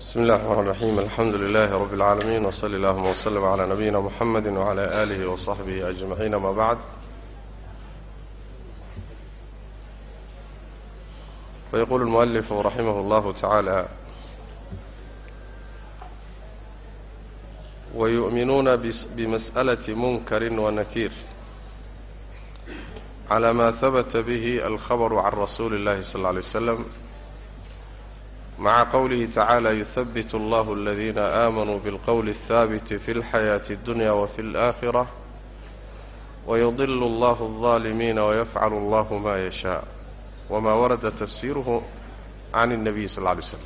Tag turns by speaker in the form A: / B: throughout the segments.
A: بسم الله الرحمن الرحيم الحمد لله رب العالمين وصلى اللهم وسلم على نبينا محمد وعلى آله وصحبه أجمعين ما بعد فيقول المؤلف رحمه الله تعالى ويؤمنون بمسألة منكر ونكير على ما ثبت به الخبر عن رسول الله صلى الله عليه وسلم maca qowlihi tacaala yuhabbit allahu aladiina aamanuu bilqowli alhaabiti fi lxayaati addunya wa fi alaakhira wayudilu allahu aldaalimiina wayafcalu allahu ma yashaa wamaa warada tafsiiruhu can اnnabiy sal lla alay slam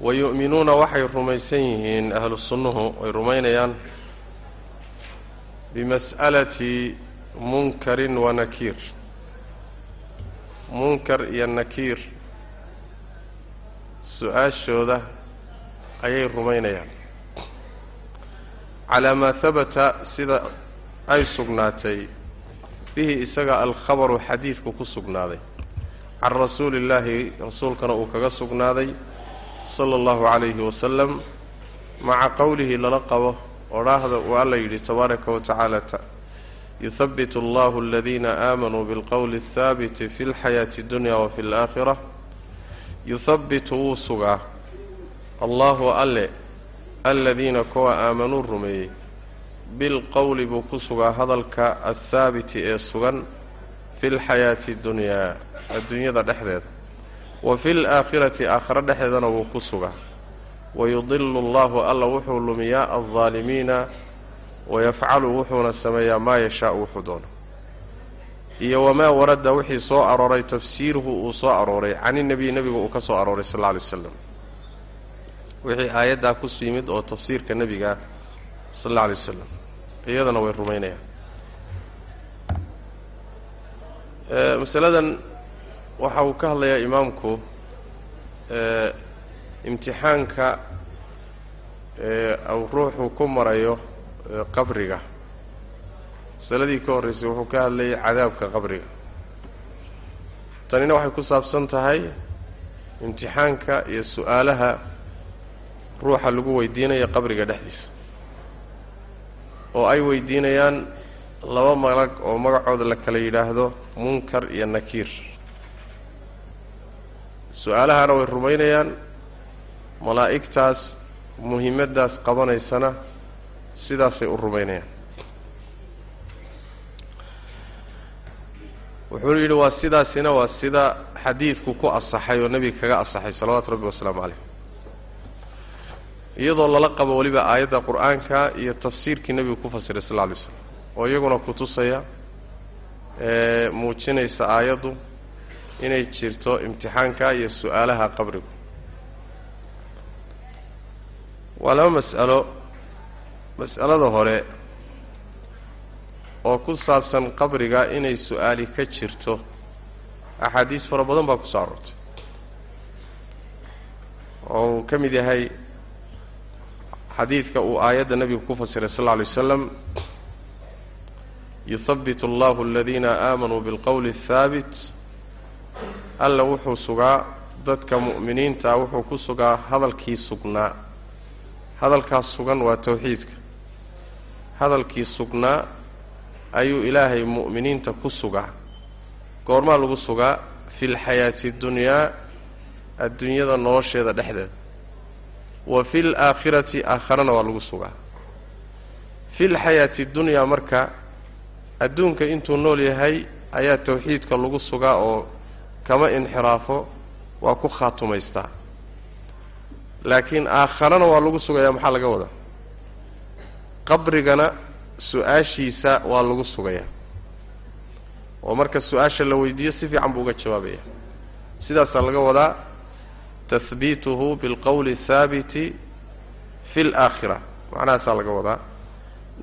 A: wayu'minuuna waxay rumaysan yihiin ahlu sunnuhu way rumaynayaan bimas'alati munkarin wa nakiir munkar iyo nakiir su'aashooda ayay rumaynayaan. Calaa maa habata sida ay sugnaatay bihi isaga alkhabaru xadiidku ku sugnaaday. Can rasuuli illaahi rasuulkana uu kaga sugnaaday sala allahu calayhi wasalam maca qowlihi lala qabo odhaahda uu alla yidhi tabaaraka wa tacaala yuhabitu allahu aladiina aamanuu bilqowli alhaabiti fi lxayaati addunya wa fi alaakhira yuhabitu wuu sugaa allahu alle aladiina kuwa aamanuu rumeeyey bilqowli buu ku sugaa hadalka althaabiti ee sugan fi lxayaati addunyaa adduunyada dhexdeeda wa fi laakhirati aakhiro dhexdeedana wuu ku sugaa wayudilu allahu alla wuxuu lumiyaa aldaalimiina wayafcalu wuxuuna sameeyaa maa yashaau wuxuu doono iyo wamaa warada wixii soo arooray tafsiiruhu uu soo arooray caninebiy nebigu uu ka soo arooray sal alla alay waslam wixii aayaddaa ku yimid oo tafsiirka nebiga sal alla alay wasalam iyadana way rumaynayaan masaladan waxa uu ka hadlayaa imaamku imtixaanka uu ruuxu ku marayo qabriga. Masaladii ka horraysay wuxuu ka hadlayay cadaabka qabriga. Tanina waxay ku saabsan tahay imtixaanka iyo su'aalaha ruuxa lagu weydiinayo qabriga dhexdiisa. Oo ay weydiinayaan laba malag oo magacooda la kala yidhaahdo munkar iyo nakiir. Su'aalahana way rumaynayaan malaa'igtaas muhimaddaas qabanaysana sidaasay u rumaynayaan. Wuxuu yidhi waa sidaasina waa sida xadiidku ku asaxay oo nebiga kaga asaxay salawaatu rabbi wasalaamu calayh. Iyadoo lala qabo weliba aayadda qur'aanka iyo tafsiirkii nebigu ku fasiray sal lla alay slam oo iyaguna kutusaya ee muujinaysa aayaddu inay jirto imtixaanka iyo su'aalaha qabrigu. Waa laba mas'alo mas'alada hore oo ku saabsan qabriga inay su'aali ka jirto axaadiis fara badan baa ku soo aroortay. Oo uu ka mid yahay xadiidka uu aayadda nebigu ku fasiray sal alla alay wasalam yuhabitu allahu aladiina aamanuu bilqowli athaabit alla wuxuu sugaa dadka mu'miniintaa wuxuu ku sugaa hadalkii sugnaa. Hadalkaas sugan waa tawxiidka hadalkii sugnaa ayuu ilaahay mu'miniinta ku sugaa. Goormaa lagu sugaa fi lxayaati اddunyaa adduunyada nolosheeda dhexdeeda. Wa fi laakhirati aakharana waa lagu sugaa. Fi lxayaati اddunyaa marka adduunka intuu nool yahay ayaa tawxiidka lagu sugaa oo kama inxiraafo waa ku khaatumaystaa. Laakiin aakharana waa lagu sugayaa maxaa laga wadaa qabrigana su'aashiisa waa lagu sugayaa oo marka su'aasha la weydiiyo si fiican buu uga jawaabaya sidaasaa laga wadaa tahbiituhu bilqowli athaabiti fi alaakhira macnahaasaa laga wadaa.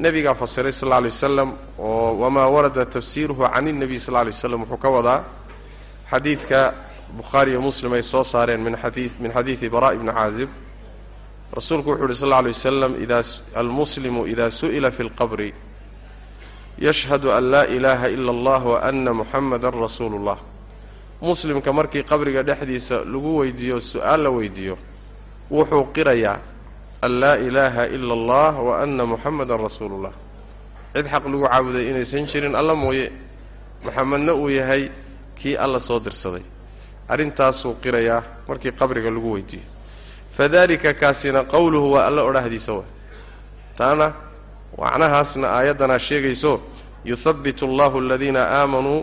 A: Nebigaa fasiray sal alla alay wasalam oo wamaa warada tafsiiruhu can ilnebiy sal lla alay waslam wuxuu ka wadaa xadiidka bukhaari iyo muslim ay soo saareen min xadii min xadiidi bara ibni caazib rasuulku wuxu uhi sal alla alay wasalam ida almuslimu ida su'ila fi lqabri yashhadu an laa ilaha ila allah wa ana muxamadan rasuulu اllah muslimka markii qabriga dhexdiisa lagu weydiiyo su'aal la weydiiyo wuxuu qirayaa an laa ilaaha ila allah wa anna muxamadan rasuulullah cid xaq lagu caabuday inaysan jirin alla mooye moxamedna uu yahay kii alla soo dirsaday. Arrintaasuu qirayaa markii qabriga lagu weydiiyo fadalika kaasina qowluhu waa alla odhahdiisa wa. Taana macnahaasna aayaddanaa sheegayso yuhabbitu allahu aladiina aamanuu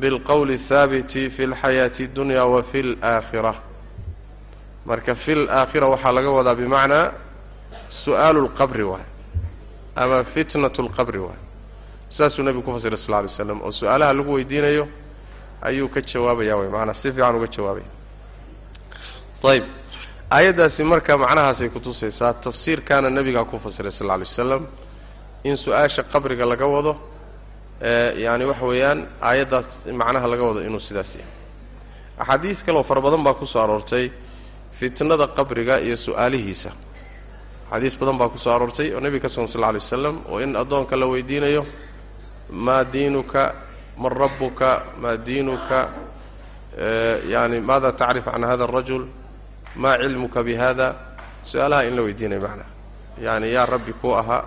A: bilqowli athaabiti fi lxayaati addunya wa fi alaakhira marka fi laakhira waxaa laga wadaa bimacnaa su'aalu lqabri waay ama fitnatu lqabri waay saasuu nebigu ku fasiray sal alay slam oo su'aalaha lagu weydiinayo ayuu ka jawaabaya way macanaa si fiican uga jawaabaya. Ayb aayaddaasi marka macnahaasay kutusaysaa tafsiirkaana nebigaa ku fasiray sal lla alay wasalam in su'aasha qabriga laga wado yaani waxa weeyaan aayaddaas macnaha laga wado inuu sidaas yahay. Axaadiis kaleoo fara badan baa ku soo aroortay fitnada qabriga iyo su'aalihiisa. Axaadiis badan baa ku soo aroortay oo nebiga ka sugan sal lla alay wasalam oo in addoonka la weydiinayo maa diinuka man rabbuka maa diinuka yani maada tacrif can hada arajul maa cilmuka bi hada su'aalaha in la weydiinayo macnaha yani yaa rabbi kuu ahaa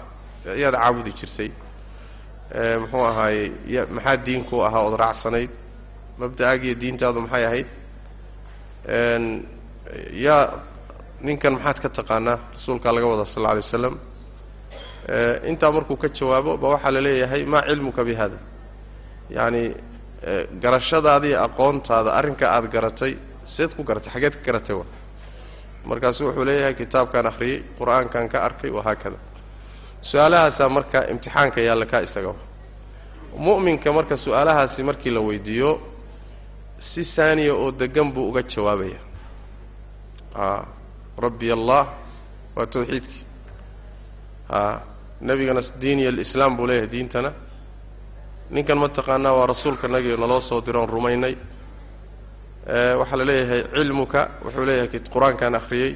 A: yaad caabudi jirtay muxuu ahaayey maxaa diin kuu ahaa ood raacsanayd mabda-aagiyo diintaadu maxay ahayd yaa ninkan maxaad ka taqaanaa rasuulkaa laga wada sal alla alay wasalam intaa markuu ka jawaabo ba waxaa la leeyahay maa cilmuka bi hada yacani garashadaada iyo aqoontaada arrinka aada garatay seed ku garatay xageed ka garatay wa markaasu wuxuu leeyahay kitaabkaan akhriyey qur'aankan ka arkay wahaakada su'aalahaasaa marka imtixaanka yaalla kaa isaga. Mu'minka marka su'aalahaasi markii la weydiiyo si saaniya oo degan buu uga jawaabaya. Rabbi allah waa tawxiidkii. Nebigana diiniya alislaam buu leeyahay diintana. Ninkan mataqaanaa waa rasuulka nagio naloo soo diroon rumaynay waxaa la leeyahay cilmuka wuxuu leeyahay qur'aankaan akhriyey.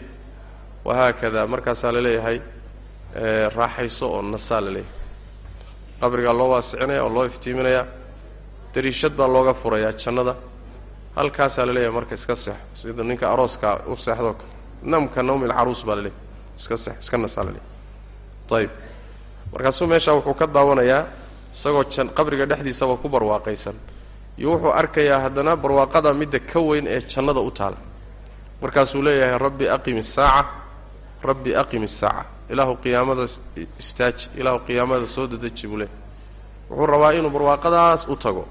A: Wahaakada markaasaa la leeyahay raaxayso oo nasaa la leeyahay. Qabrigaa loo waasicinaya oo loo iftiiminaya dariishad baa looga furayaa jannada. Halkaasaa la leeyahay marka iska seexo sida ninka arooskaa u seexdoo kale namka nawmi alcaruus baa la leeyahay. Iska seex iska nasaa la leeyahay. Ayib markaasuu meeshaa wuxuu ka daawanayaa isagoo jan qabriga dhexdiisaba ku barwaaqaysan iyo wuxuu arkayaa haddana barwaaqada midda ka weyn ee jannada u taala. Markaasuu leeyahay rabbi aqim isaaca rabbi aqim isaaca ilaahu qiyaamada istaaji ilaahu qiyaamada soo dedeji buu leeyahay. Wuxuu rabaa inuu barwaaqadaas u tago.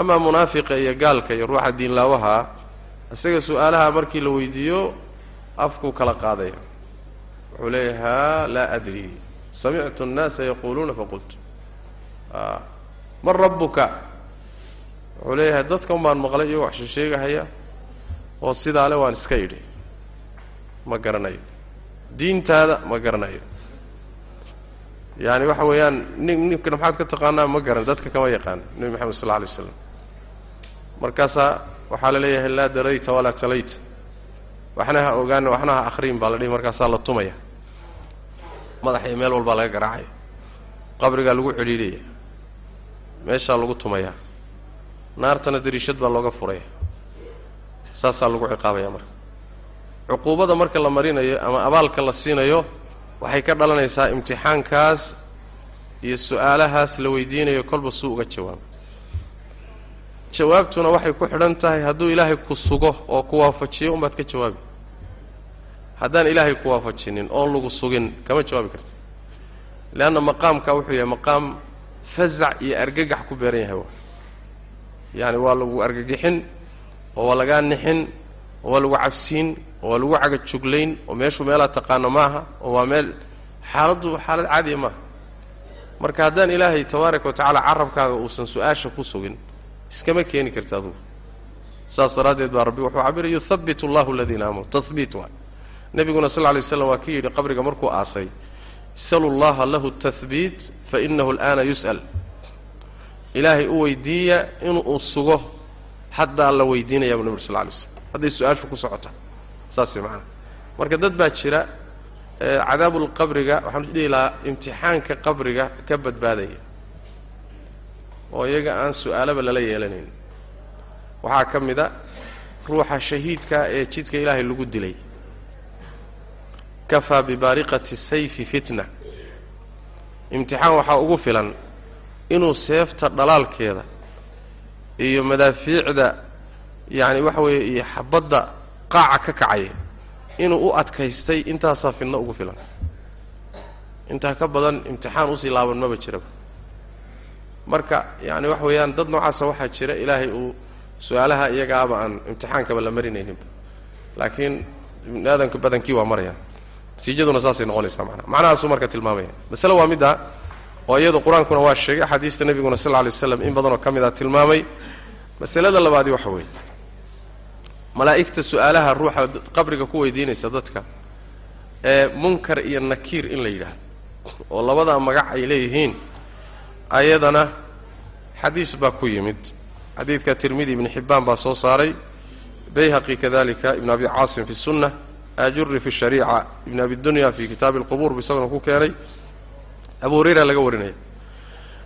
A: Amaa munaafiqa iyo gaalka iyo ruuxa diinlaawaha isaga su'aalaha markii la weydiiyo afkuu kala qaadaya. Wuxuu leeyahay haa laa adri samictu annaasa yaquuluuna faqultu man rabbuka wuxuu leeyahay dadkan baan maqlay iyo wax sheesheegahaya oo sidaa le waan iska idhi ma garanayo. Diintaada ma garanayo. Yaani waxa weeyaan nin ninkan maxaad ka taqaanaa ma garan dadka kama yaqaano nebi moxamed sal lla alay waslam markaasaa waxaa la leeyahay laa darayta walaa talayta. Waxna ha ogaana waxna ha akhriin baa la dhihi markaasaa la tumaya. Madaxii meel walbaa laga garaacaya. Qabrigaa lagu celiilaya meeshaa lagu tumayaa naartana dariishad baa looga furaya saasaa lagu ciqaabaya marka. Cuquubada marka la marinayo ama abaalka la siinayo waxay ka dhalanaysaa imtixaankaas iyo su'aalahaas la weydiinayo kolba suu uga jawaabo jawaabtuna waxay ku xidhan tahay hadduu ilaahay ku sugo oo ku waafajiyo unbaad ka jawaabi. Haddaan ilaahay ku waafajinin oon lagu sugin kama jawaabi karta leanna maqaamka wuxuu yahay maqaam fazac iyo argagax ku beeran yahay wa yaani waa lagu argagixin oo waa lagaa nixin oo waa lagu cabsiin oo waa lagu cagajuglayn oo meeshu meelaad taqaano maaha oo waa meel xaaladdu xaalad caadiya maaha marka haddaan ilaahay tabaaraka wa tacaala carabkaaga uusan su'aasha ku sugin iskama keeni karta adugu saas daraaddeed baa rabbi wuxuu cabiraya yuhabitu allahu aladiina aamanuu tahbiit waay nebiguna sal lla lay slam waa ka yidhi qabriga markuu aasay isalu llaha lahu tahbiit fa inahu al'aana yus'al ilaahay u weydiiya inuu sugo haddaa la weydiinaya bu nebi ur sal lay slam hadday su'aashu ku socota. Saas way macanaha marka dad baa jira cadaabulqabriga waxaan dhihi lahaa imtixaanka qabriga ka badbaadaya. Oo iyaga aan su'aalaba lala yeelanayn. Waxaa ka mid a ruuxa shahiidka ee jidka ilaahay lagu dilay. Kafaa bibaariqati sayfi fitna. Imtixaan waxaa ugu filan inuu seefta dhalaalkeeda iyo madaafiicda yacani waxa weeye iyo xabadda qaaca ka kacaya inuu u adkaystay intaasaa fidno ugu filan. Intaa ka badan imtixaan u sii laaban maba jiraba marka yacani waxa weeyaan dad noocaasa waxaa jira ilaahay uu su'aalaha iyagaaba aan imtixaankaba la marinayninba laakiin ibni aadamka badankii waa marayaan. Natiijaduna saasay noqonaysaa macnaha macnahaasuu marka tilmaamaya. Masale waa midda oo iyadu qur'aankuna waa sheegay axaadiista nebiguna sal lla lay waslam in badanoo ka mid a tilmaamay. Masalada labaadi waxa weeye. Malaa'igta su'aalaha ruuxa qabriga ku weydiinaysa dadka ee munkar iyo nakiir in la yidhaahdo oo labadaa magac ay leeyihiin ayadana xadiis baa ku yimid. Xadiidka tirmidi ibni xibbaan baa soo saaray. Bayhaqi kadalika ibn abi caasim fi sunna ajuri fi shariica ibn abi dunya fi kitaabi alqubuur bu isaguna ku keenay abu hurayra laga warinaya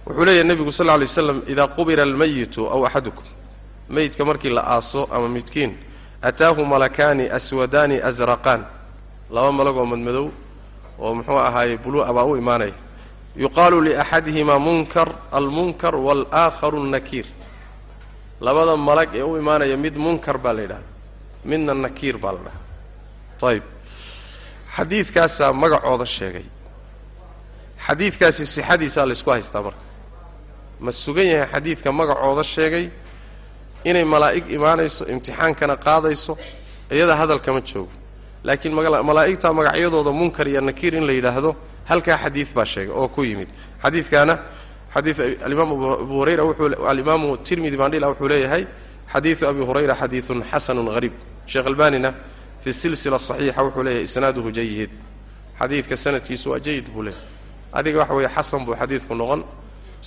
A: wuxuu leeyahy nebigu sal lla lay slam idaa qubira almayitu aw axadukum meyidka markii la aaso ama midkiin ataahu malakaani aswadaani asraqaan laba malag oo madmadow oo muxuu ahaaye buluu'a baa u imaanaya yuqaalu liaxadihimaa munkar almunkar waalaakharu nakiir labada malag ee u imaanaya mid munkar baa la yidhahda midna nakiir baa la dhahaa ayib xadiidkaasaa magacooda sheegay xadiidkaasi sixadiisaa laysku haystaa marka. Ma sugan yahay xadiidka magacooda sheegay inay malaa'ig imaanayso imtixaankana qaadayso iyada hadalkama joogo. Laakiin malaa'igta magacyadooda munkar iyo nakiir in la yidhaahdo halkaa xadiid baa sheegay oo ku yimid. Xadiidkaana xadiid alimaam abu hurayra alimaamu tirmidi bandhila wuxuu leeyahay xadiidu abi hurayra xadiidun xasanun hariib sheekh albanina fi silsila saxiixa wuxuu leeyahay isnaaduhu jayid xadiidka sanadkiisu waa jayid buu leeyahay adiga waxa weeye xasan buu xadiidku noqon.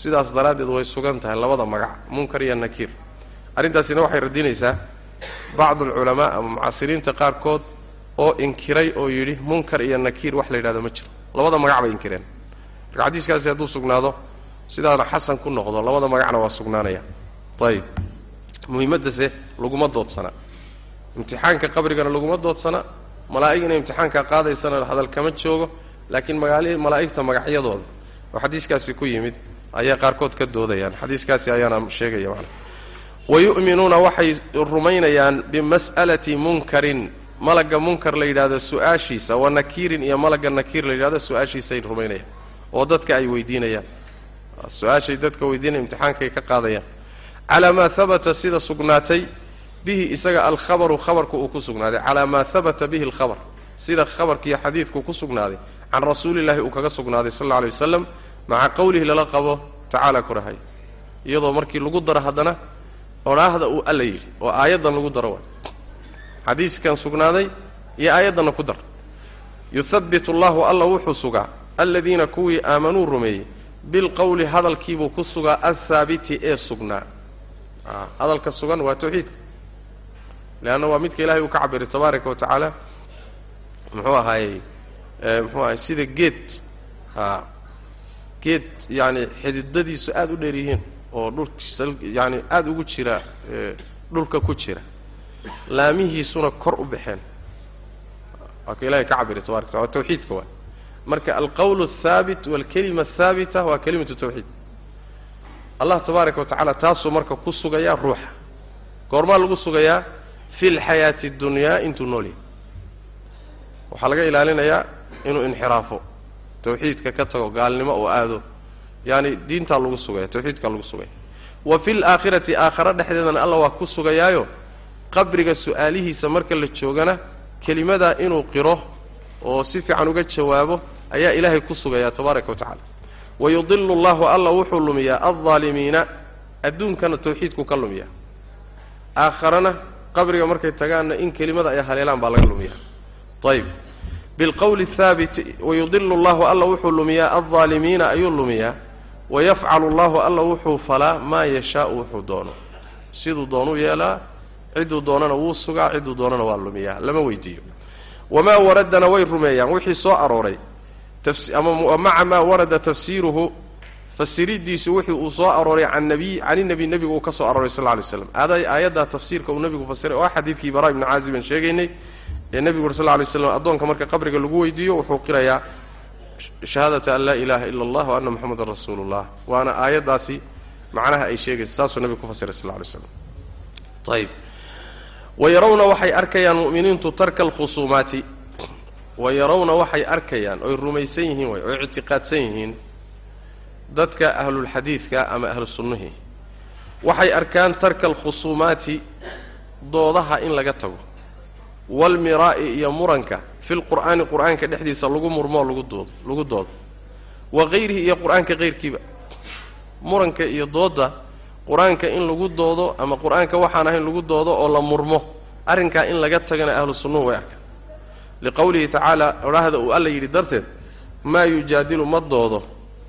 A: Sidaas daraaddeed way sugan tahay labada magac munkar iyo nakiir. Arrintaasina waxay radinaysaa bacdu alculamaa ama mucaasiriinta qaarkood oo inkiray oo yidhi munkar iyo nakiir wax la yidhahdo ma jiro. Labada magac bay inkireen. Marka xadiiskaasi hadduu sugnaado sidaana xasan ku noqdo labada magacna waa sugnaanaya. Ayib muhiimaddase laguma doodsana. Imtixaanka qabrigana laguma doodsana. Malaa'ig inay imtixaanka qaadaysana hadal kama joogo laakiin malaa'igta magacyadooda oo xadiiskaasi ku yimid ayaa qaarkood ka doodayaan. Xadiiskaasi ayaana sheegaya macana wayu'minuuna waxay rumaynayaan bimas'alati munkarin. Malagga munkar la yidhahdo su'aashiisa wa nakiirin iyo malagga nakiir la yidhahdo su'aashiisay rumaynayaan oo dadka ay weydiinayaan. Su'aashay dadka weydiinaya imtixaankay ka qaadayaan. Calaa maa habata sida sugnaatay bihi isaga alkhabaru khabarka uu ku sugnaaday. Calaa maa habata bihi alkhabar sida khabarkiiyo xadiidku ku sugnaaday can rasuulillahi uu kaga sugnaaday sal alla alay wasalam maca qowlihi lala qabo tacaala kurahay iyadoo markii lagu daro haddana odhaahda uu alla yidhi oo aayaddan lagu daro waay xadiiskan sugnaaday iyo aayaddanna ku dar yuhabbitu allahu alla wuxuu sugaa aladiina kuwii aamanuu rumeeyey bilqowli hadalkiibuu ku sugaa althaabiti ee sugnaa hadalka sugan waa tawxiidka leanna waa midka ilahay uu ka cabiray tabaaraka wa tacaala muxuu ahaayey muxuu ahay sida geed a geed yacani xididadiisu aada u dheer yihiin oo dhul yaani aada ugu jira dhulka ku jira. Laamihiisuna kor u baxeen. Waa ka ilahay ka cabiray tabarak wataala waa tawxiidka waay marka alqowl althaabit walkelima athaabita waa kelimatu tawxiid. Allah tabaaraka wa taasuu marka ku sugayaa ruuxa. Goormaa lagu sugayaa fi lxayaati اddunyaa intuu nool yahay. Waxaa laga ilaalinayaa inuu inxiraafo. Tawxiidka ka tago gaalnimo oo aado. Yaani diintaa lagu sugaya tawxiidkaa lagu sugaya wa fi laakhirati aakhare dhexdeedana alla waa ku sugayaayo. Qabriga su'aalihiisa marka la joogana kelimadaa inuu qiro oo si fiican uga jawaabo ayaa ilaahay ku sugayaa tabaaraka wa tacala wayudilu allahu alla wuxuu lumiyaa aldaalimiina adduunkana tawxiidku ka lumiyaa. Aakharana qabriga markay tagaanna in kelimada ay haleelaan baa laga lumiyaa. Ayib bilqowli haabit wayudilu allahu alla wuxuu lumiyaa aldaalimiina ayuu lumiyaa wayafcalu allahu alla wuxuu falaa maa yashaau wuxuu doono siduu doonuu yeelaa cidduu doonana wuu sugaa cidduu doonana waa lumiyaa lama weydiiyo wamaa waradana way rumeeyaan wixii soo arooray maca maa warada tafsiiruhu fasiridiisu wixii uu soo arooray can nabiy can inabiy nebigu uu ka soo arooray sal lla alay slam aayaddaa tafsiirka uu nebigu fasiray oo xadiidkii baraa ibni caazib aan sheegaynay ee nebigu uri sal lla alay slam addoonka marka qabriga lagu weydiiyo wuxuu qirayaa shahaadata an laa ilaaha ila allah wa anna moxamedan rasuulu llah waana aayaddaasi macnaha ay sheegaysa saasuu nebigu ku fasiray sal lla alay slam ayib wayarawna waxay arkayaan mu'miniintu tarka alkhusuumaati wayarawna waxay arkayaan oy rumaysan yihiin way oy ictiqaadsan yihiin dadka ahlulxadiidka ama ahlu sunnihii waxay arkaan tarka alkhusuumaati doodaha in laga tago waalmiraa'i iyo muranka fi lqur'aani qur'aanka dhexdiisa lagu murmoo lagu doodo lagu doodo wa hayrihi iyo qur'aanka hayrkiiba muranka iyo doodda qur'aanka in lagu doodo ama qur'aanka waxaan ahayn lagu doodo oo la murmo. Arrinkaa in laga tagana ahlu sunnuhu way arkaan. Liqowlihi tacaala odhaahda uu alla yidhi darteed maa yujaadilu ma doodo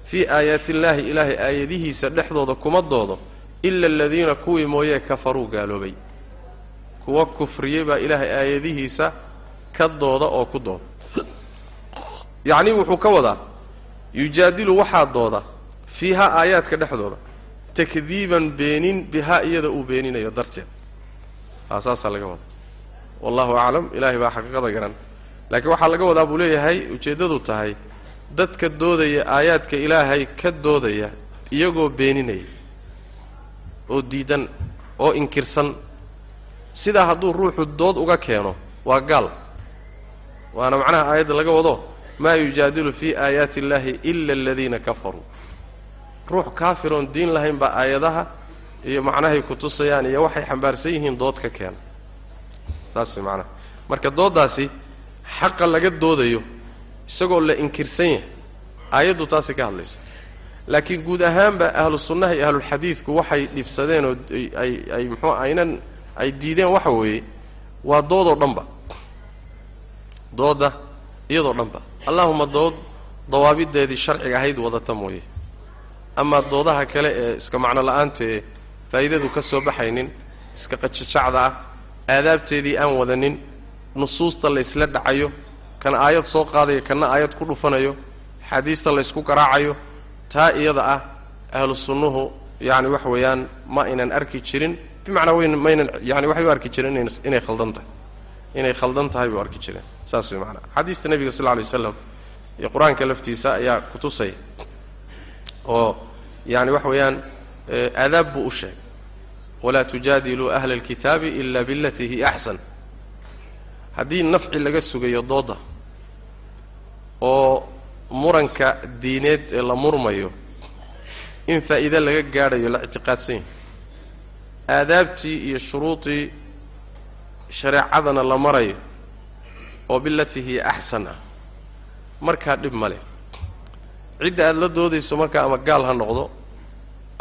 A: fii aayaati illaahi ilaahay aayadihiisa dhexdooda kuma doodo ila aladiina kuwii mooyee kafaruu gaaloobay kuwa kufriyey baa ilaahay aayadihiisa ka dooda oo ku dooda. Yacnii wuxuu ka wadaa yujaadilu waxaa dooda fiihaa aayaadka dhexdooda takdiiban beenin bihaa iyada uu beeninayo darteed. Aa saasaa laga wadaa. Wallahu aclam ilaahay baa xaqiiqada garan. Laakiin waxaa laga wadaa buu leeyahay ujeeddadu tahay dadka doodaya aayaadka ilaahay ka doodaya iyagoo beeninaya oo diidan oo inkirsan sidaa hadduu ruuxu dood uga keeno waa gaal. Waana macnaha aayadda laga wado maa yujaadilu fii aayaati illaahi ila aladiina kafaruu. Ruux kaafiroon diin lahayn baa aayadaha iyo macnahay ku tusayaan iyo waxay xambaarsan yihiin dood ka keena. Saas way macnaha. Marka dooddaasi xaqa laga doodayo isagoo la inkirsan yahay aayaddu taasay ka hadlaysa. Laakiin guud ahaanba ahlu sunnaha iyo ahlulxadiidku waxay dhibsadeen oo ay ay muxuu aynan ay diideen waxa weeye waa doodoo dhanba. Doodda iyadoo dhanba. Allahuma dood dawaabideedii sharciga ahayd wadata mooye. Amaa doodaha kale ee iska macno la'aanta faa'iidadu ka soo baxaynin iska qajajacda ah aadaabteedii aan wadanin nusuusta laysla dhacayo kan aayad soo qaadayo kanna aayad ku dhufanayo xaadiista laysku garaacayo taa iyada ah ahlu sunnuhu yacni waxa weeyaan ma aynan arki jirin bimacnaa wayn maynan yani waxay u arki jireen inay khaldan tahay. Inay khaldan tahay bay u arki jireen. Saas way macnaa. Xadiista nebiga sal lla alay waslam iyo qur'aanka laftiisa ayaa kutusaya oo yani waxa weeyaan aadaab buu u sheegay. Walaa tujaadiluu ahla alkitaabi ila bilatii hi axsan haddii nafci laga sugayo doodda oo muranka diineed ee la murmayo in faa'iide laga gaadhayo la ictiqaadsan yahay aadaabtii iyo shuruudii shareecadana la marayo oo bilatii hiya axsan ah. Markaa dhib ma leh. Cidda aada la doodayso markaa ama gaal ha noqdo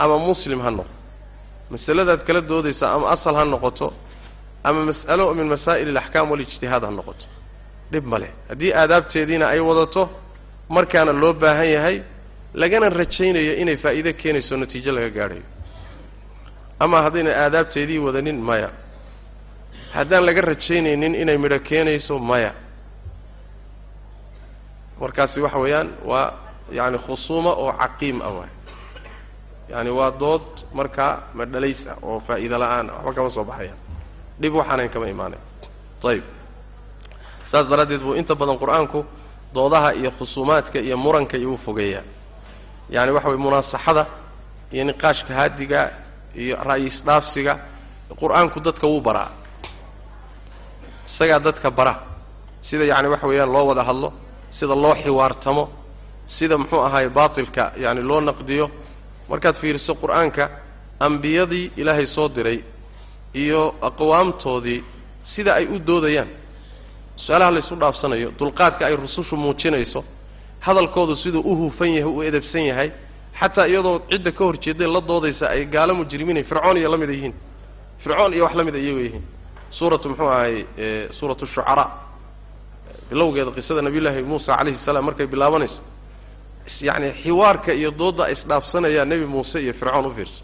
A: ama muslim ha noqdo masaladaad kala doodaysa ama asal ha noqoto ama mas'alo min masaa'il alaxkaam walijtihaad ha noqoto dhib ma leh. Haddii aadaabteediina ay wadato markaana loo baahan yahay lagana rajaynayo inay faa'iide keenayso natiijo laga gaadhayo ama haddayna aadaabteedii wadanin maya. Haddaan laga rajaynaynin inay midho keenayso maya. Markaasi waxa weeyaan waa yacani khusuuma oo caqiim ah waay. Yacani waa dood markaa madhalays ah oo faa'iida la'aan ah waxba kama soo baxaya. Dhib waxaanayn kama imaanay ayib saas daraaddeed buu inta badan qur'aanku doodaha iyo khusuumaadka iyo muranka u fogeeyaa. Yacani waxa weye munaasaxada iyo niqaashka haadiga iyo ra'yi-isdhaafsiga qur'aanku dadka wuu baraa. Isagaa dadka bara. Sida yacni waxa weeyaan loo wada hadlo sida loo xiwaartamo sida muxuu ahaay baatilka yacni loo naqdiyo. Markaad fiiriso qur'aanka ambiyadii ilaahay soo diray iyo aqwaamtoodii sida ay u doodayaan. Su'aalaha laysu dhaafsanayo dulqaadka ay rusushu muujinayso hadalkoodu siduu u hufan yahay u edabsan yahay xataa iyadoo cidda ka horjeeday la doodaysa ay gaalo mujrimiinay fircoon iyo la mida yihiin. Fircoon iyo wax la mida iyagoo yihiin suuratu muxuu ahay suuratu shucaraa bilowgeeda qisada nabiyullaahi muusa calayhi salaam markay bilaabanayso yacni xiwaarka iyo doodda ay isdhaafsanayaa nebi muuse iyo fircoon u fiirso.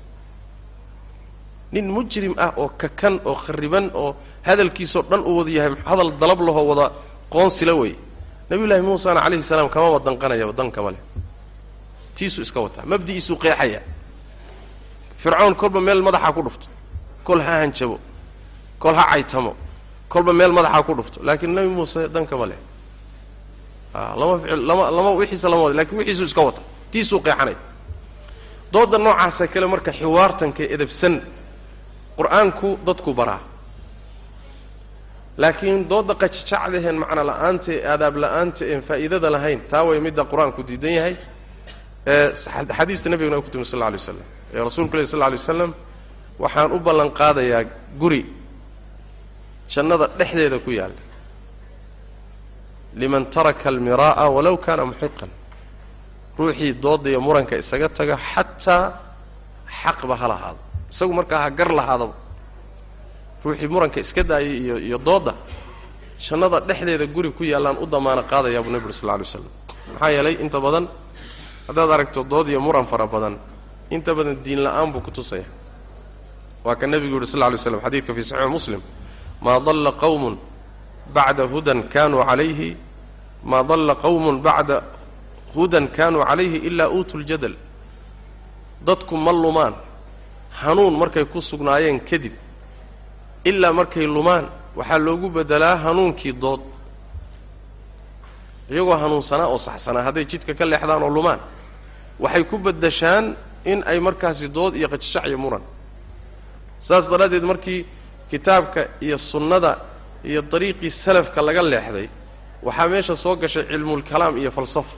A: Nin mujrim ah oo kakan oo khariban oo hadalkiisoo dhan u wada yahay hadal dalab lahoo wada qoonsila wey nabiyullaahi muusana calayhi salaam kamaba danqanayaba dan leh tiisuu iska wataa mabdi'iisuu qeexaya. Fircoon kolba meel madaxaa ku dhufto kol ha hanjabo kol ha caytamo kolba meel madaxaa ku dhufto. Laakiin nebi muuse dankama leh. A lama ficil lama lama wixiisa lama wada laakiin wixiisuu iska wata tiisuu qeexanaya dooda noocaasa kale marka xiwaartanka edabsan qur'aanku dadku baraa. Laakiin dooda qajajacdaheen macno la'aanta ee aadaab la'aanta een faa'iidada lahayn taa way midda qur'aanku diidan yahay xadiista nebiguna ku timi sal lla alay waslam ee rasuulku leh sal lla alay waslam waxaan u ballan qaadayaa guri jannada dhexdeeda ku yaalla liman taraka almiraa'a walow kaana muxiqan ruuxii dooda iyo muranka isaga taga xataa xaqba ha lahaado. Isagu markaa ha gar lahaadaba ruuxii muranka iska daayay iyo iyo doodda jannada dhexdeeda guri ku yaallaan u damaano qaadayaa buu nebi uri sal lla alay waslam maxaa yeelay inta badan haddaad aragto dood iyo muran fara badan inta badan diin la'aan buu ku tusaya. Waa ka nebigu yuhi sal lla alay slam xadiidka fii saxiixi muslim maa dalla qawmun bacda hudan kanuu calayhi maa dalla qawmun bacda hudan kanuu calayhi ilaa uutuu ljadal dadku ma lumaan hanuun markay ku sugnaayeen kadib ilaa markay lumaan waxaa loogu beddelaa hanuunkii dood. Iyagoo hanuunsanaa oo saxsanaa hadday jidka ka leexdaan oo lumaan waxay ku beddeshaan in ay markaasi dood iyo qajajac iyo muran. Saas daraaddeed markii kitaabka iyo sunnada iyo dariiqii salafka laga leexday waxaa meesha soo gashay cilmulkalaam iyo falsafo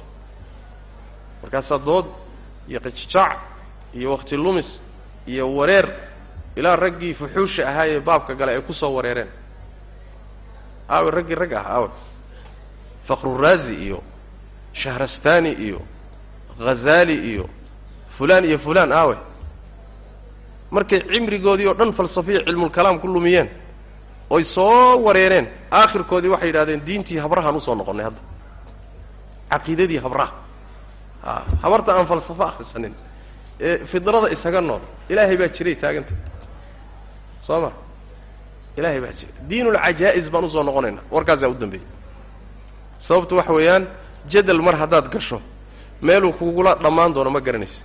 A: markaasaa dood iyo qajajac iyo wakhti lumis iyo wareer ilaa raggii fuxuusha ahaa ee baabka gale ay ku soo wareereen. Aawe raggii rag ah aawe. Fakhruraazi iyo shahrastani iyo ghazaali iyo fulaan iyo fulaan aawe. Markay cimrigoodii oo dhan falsafiya cilmulkalaam ku lumiyeen oy soo wareereen aakhirkoodii waxay yidhahdeen diintii habrahaan u soo noqonnay hadda. Caqiidadii habraha. A habarta aan falsafo akhrisanin ee fidrada isaga nool ilaahay baa jiray taaganta. Soo ma? Ilaahay baa jira diinulcajaa'is baan u soo noqonaynaa warkaasaa u dambeeyey. Sababtu waxa weeyaan jadal mar haddaad gasho meeluu kugula dhammaan doono ma garanaysa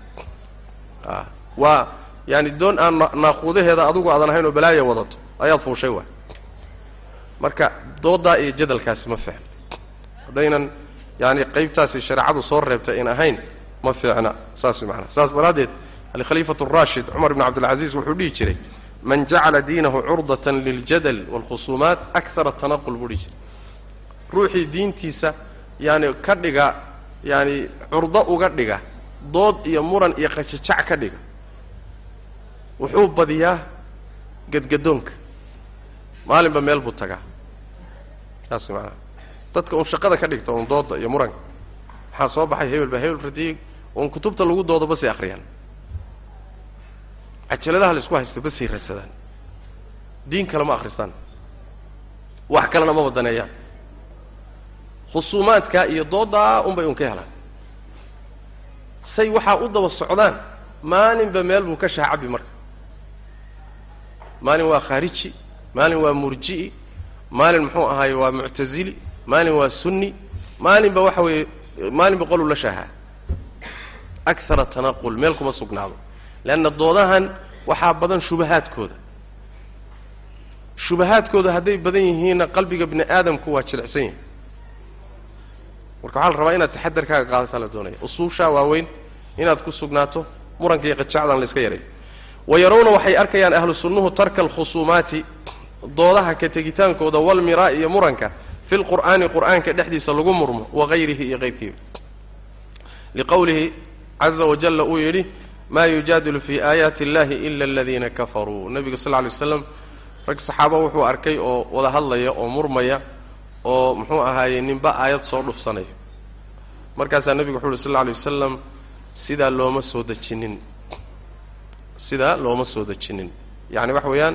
A: a waa yaani doon aan naaquudaheeda adugu aadan ahayn oo balaaya wadato ayaad fuushay waay. Marka dooddaa iyo jadalkaasi ma fiicna. Haddaynan yaani qaybtaasi shareecadu soo reebtay in ahayn ma fiicna. Saas maanaa saas daraaddeed alkhaliifatu araashid cumar ibn cabdilcaziiz wuxuu dhihi jiray man jacala diinahu curdatan liljadal waalkhusuumaat akara tanaqul buu dhihi jiray. Ruuxii diintiisa yaani ka dhiga yaani curdo uga dhiga dood iyo muran iyo qajajac ka dhiga. Wuxuu badiyaa gadgadoonka maalinba meel buu tagaa. Saas maanaa dadka uun shaqada ka dhigta uun dooda iyo muranka maxaa soo baxay? Hebel baa hebel radiyey uun kutubta lagu doodo basay akhriyaan. Cajaladaha la isku haysta basay raadsadaan. Diin kale ma akhristaan. Wax kalena ma wadaneeyaan khusuumaadka iyo dooddaa unbay un ka helaan. Say waxaa u daba socdaan maalinba meel buu ka shaacabi marka. Maalin waa khaariji maalin waa murji'i maalin muxuu ahaaye waa muctasili maalin waa sunni maalinba waxa weeye maalinba qoluu la shaahaa akara tanaqul meel kuma sugnaado. Leanna doodahan waxaa badan shubahaadkooda. Shubahaadkooda hadday badan yihiinna qalbiga bini aadamku waa jilicsan yahay marka waxaa la rabaa inaad taxadarkaaga qaadataa la doonaya. Usuushaa waaweyn inaad ku sugnaato muranka iyo qajacdan la iska yaray. Wayarawna waxay arkayaan ahlu tarka alkhusuumaati doodaha ka tegitaankooda walmiraa iyo muranka fi lqur'aani qur'aanka dhexdiisa lagu murmo wagayrihi iyo qayrkiiba liqowlihi caza wajalla uu yidhi maa yujaadilu fii aayaati illahi ila aladiina kafaruu. Nebigu sal lla lay waslam rag saxaaba wuxuu arkay oo wada hadlaya oo murmaya oo muxuu ahaaye ninba aayad soo dhufsanaya markaasaa nebigu wuxu uhi sal alla alay wasalam sidaa looma soo dejinin. Sidaa looma soo dejinin. Yacni waxa weeyaan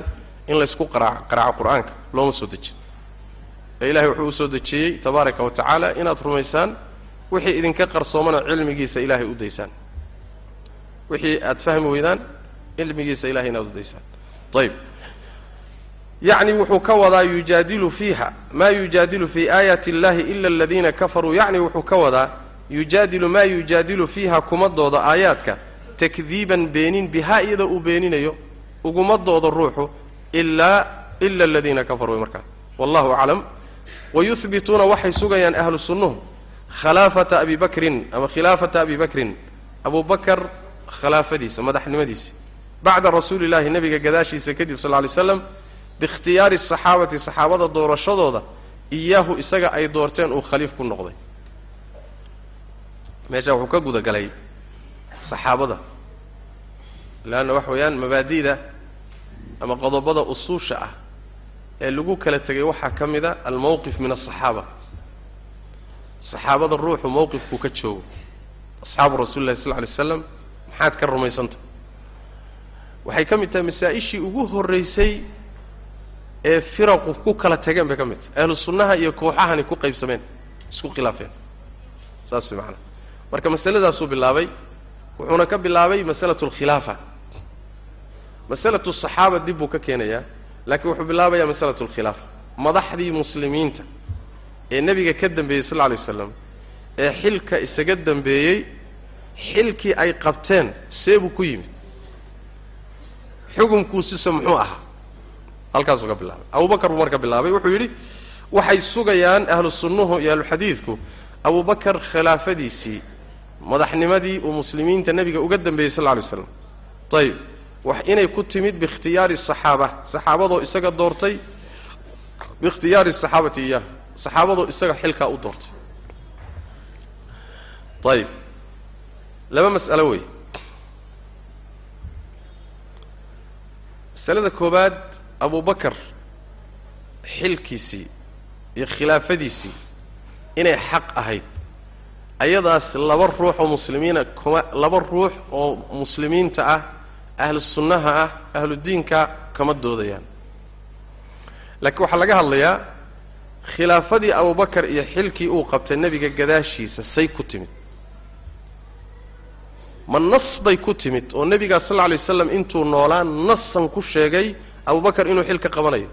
A: in laysku qaraaco qaraaco qur'aanka looma soo dejin. Ee ilahay wuxuu u soo dejiyey tabaaraka wa tacaala inaad rumaysaan wixii idinka qarsoomana cilmigiisa ilaahay u daysaan. Wixii aad fahmi weydaan cilmigiisa ilahay inaad u daysaan. Ayib yacni wuxuu ka wadaa yujaadilu fiiha maa yujaadilu fii aayaati illahi ila aladiina kafaruu yacni wuxuu ka wadaa yujaadilu maa yujaadilu fiiha kuma dooda aayaadka takdiiban beenin bihaa iyadoo uu beeninayo uguma doodo ruuxu ilaa ila aladiina kafaruu way markaa. Wallahu aclam. Wayuhbituuna waxay sugayaan ahlu sunnuhu khilaafata abi bakrin ama khilaafata abi bakrin. Abu bakar khilaafadiisa madaxnimadiisa. Bacda rasuuli llahi nebiga gadaashiisa kadib sal lla lay slam biikhtiyaari asaxaabati saxaabada doorashadooda iyaahu isaga ay doorteen uu khaliif ku noqday. Meeshaa wuxuu ka gudagalay saxaabada. Leanna waxa weeyaan mabaadi'da ama qodobada usuusha ah ee lagu kala tegay waxaa ka mid a almowqif min asaxaaba saxaabada ruuxu mowqifkuu ka joogo. Asxaabu rasuli llahi sal lla alay slam maxaad ka rumaysantah waxay ka mid tahay masaa-ishii ugu horraysay ee firaqu ku kala tageen bay ka mid tahay. Ahlu sunnaha iyo kooxahani ku qaybsameen isku khilaafeen. Saas way macanaha marka masaladaasuu bilaabay wuxuuna ka bilaabay masalatu alkhilaafa masalatu asaxaaba dib buu ka keenayaa laakiin wuxuu bilaabayaa masalatu alkhilaafa madaxdii muslimiinta ee nebiga ka dambeeyey sal lla lay waslam ee xilka isaga dambeeyey xilkii ay qabteen seebuu ku yimid. Xukunkuusisa muxuu ahaa halkaasuu ka bilaabay. Abubakar buu marka bilaabay wuxuu yidhi waxay sugayaan ahlu sunnuhu iyo ahluxadiidku abubakar khilaafadiisii madaxnimadii uu muslimiinta nebiga uga dambeeyey sal lla alay slam ayib wax inay ku timid biikhtiyaari asaxaaba saxaabadoo isaga doortay biikhtiyaari asaxaabati iyah saxaabadoo isaga xilkaa u doortay. Ayib laba mas'alo wey masalada abubakar xilkiisii iyo khilaafadiisii inay xaq ahayd. Ayadaas laba ruux oo muslimiina kuma laba ruux oo muslimiinta ah ahlu sunnaha ah ahlu diinka kama doodayaan. Laakiin waxaa laga hadlayaa khilaafadii abubakar iyo xilkii uu qabtay nebiga gadaashiisa say ku timid. Ma nas bay ku timid oo nebigaa sal lla lay waslam intuu noolaa nasan ku sheegay abubakar inuu xilka qabanayo.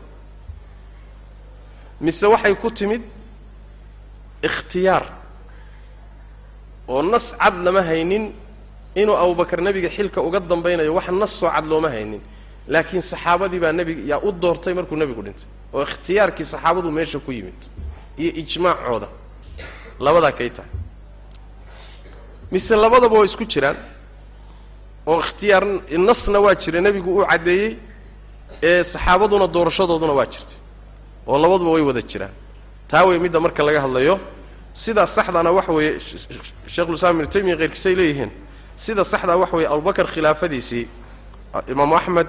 A: Mise waxay ku timid ikhtiyaar oo nas cad lama haynin inuu abubakar nebiga xilka uga dambaynayo wax nasoo cad looma haynin. Laakiin saxaabadii baa nebiga yaa u doortay markuu nebigu dhintay oo ikhtiyaarkii saxaabadu meesha ku yimid iyo ijmaacooda. Labadaa kay tahay. Mise labadaba waa isku jiraan oo ikhtiyaar nasna waa jira nebigu uu caddeeyey ee saxaabaduna doorashadooduna waa jirtay oo labaduba way wada jiraan. Taa wey midda marka laga hadlayo sidaa saxdaana waxa weeye sheikhulislaam ibnu taymiya keyrkiisay leeyihiin sida saxdaa waxa weeye abubakar khilaafadiisii imaamu axmed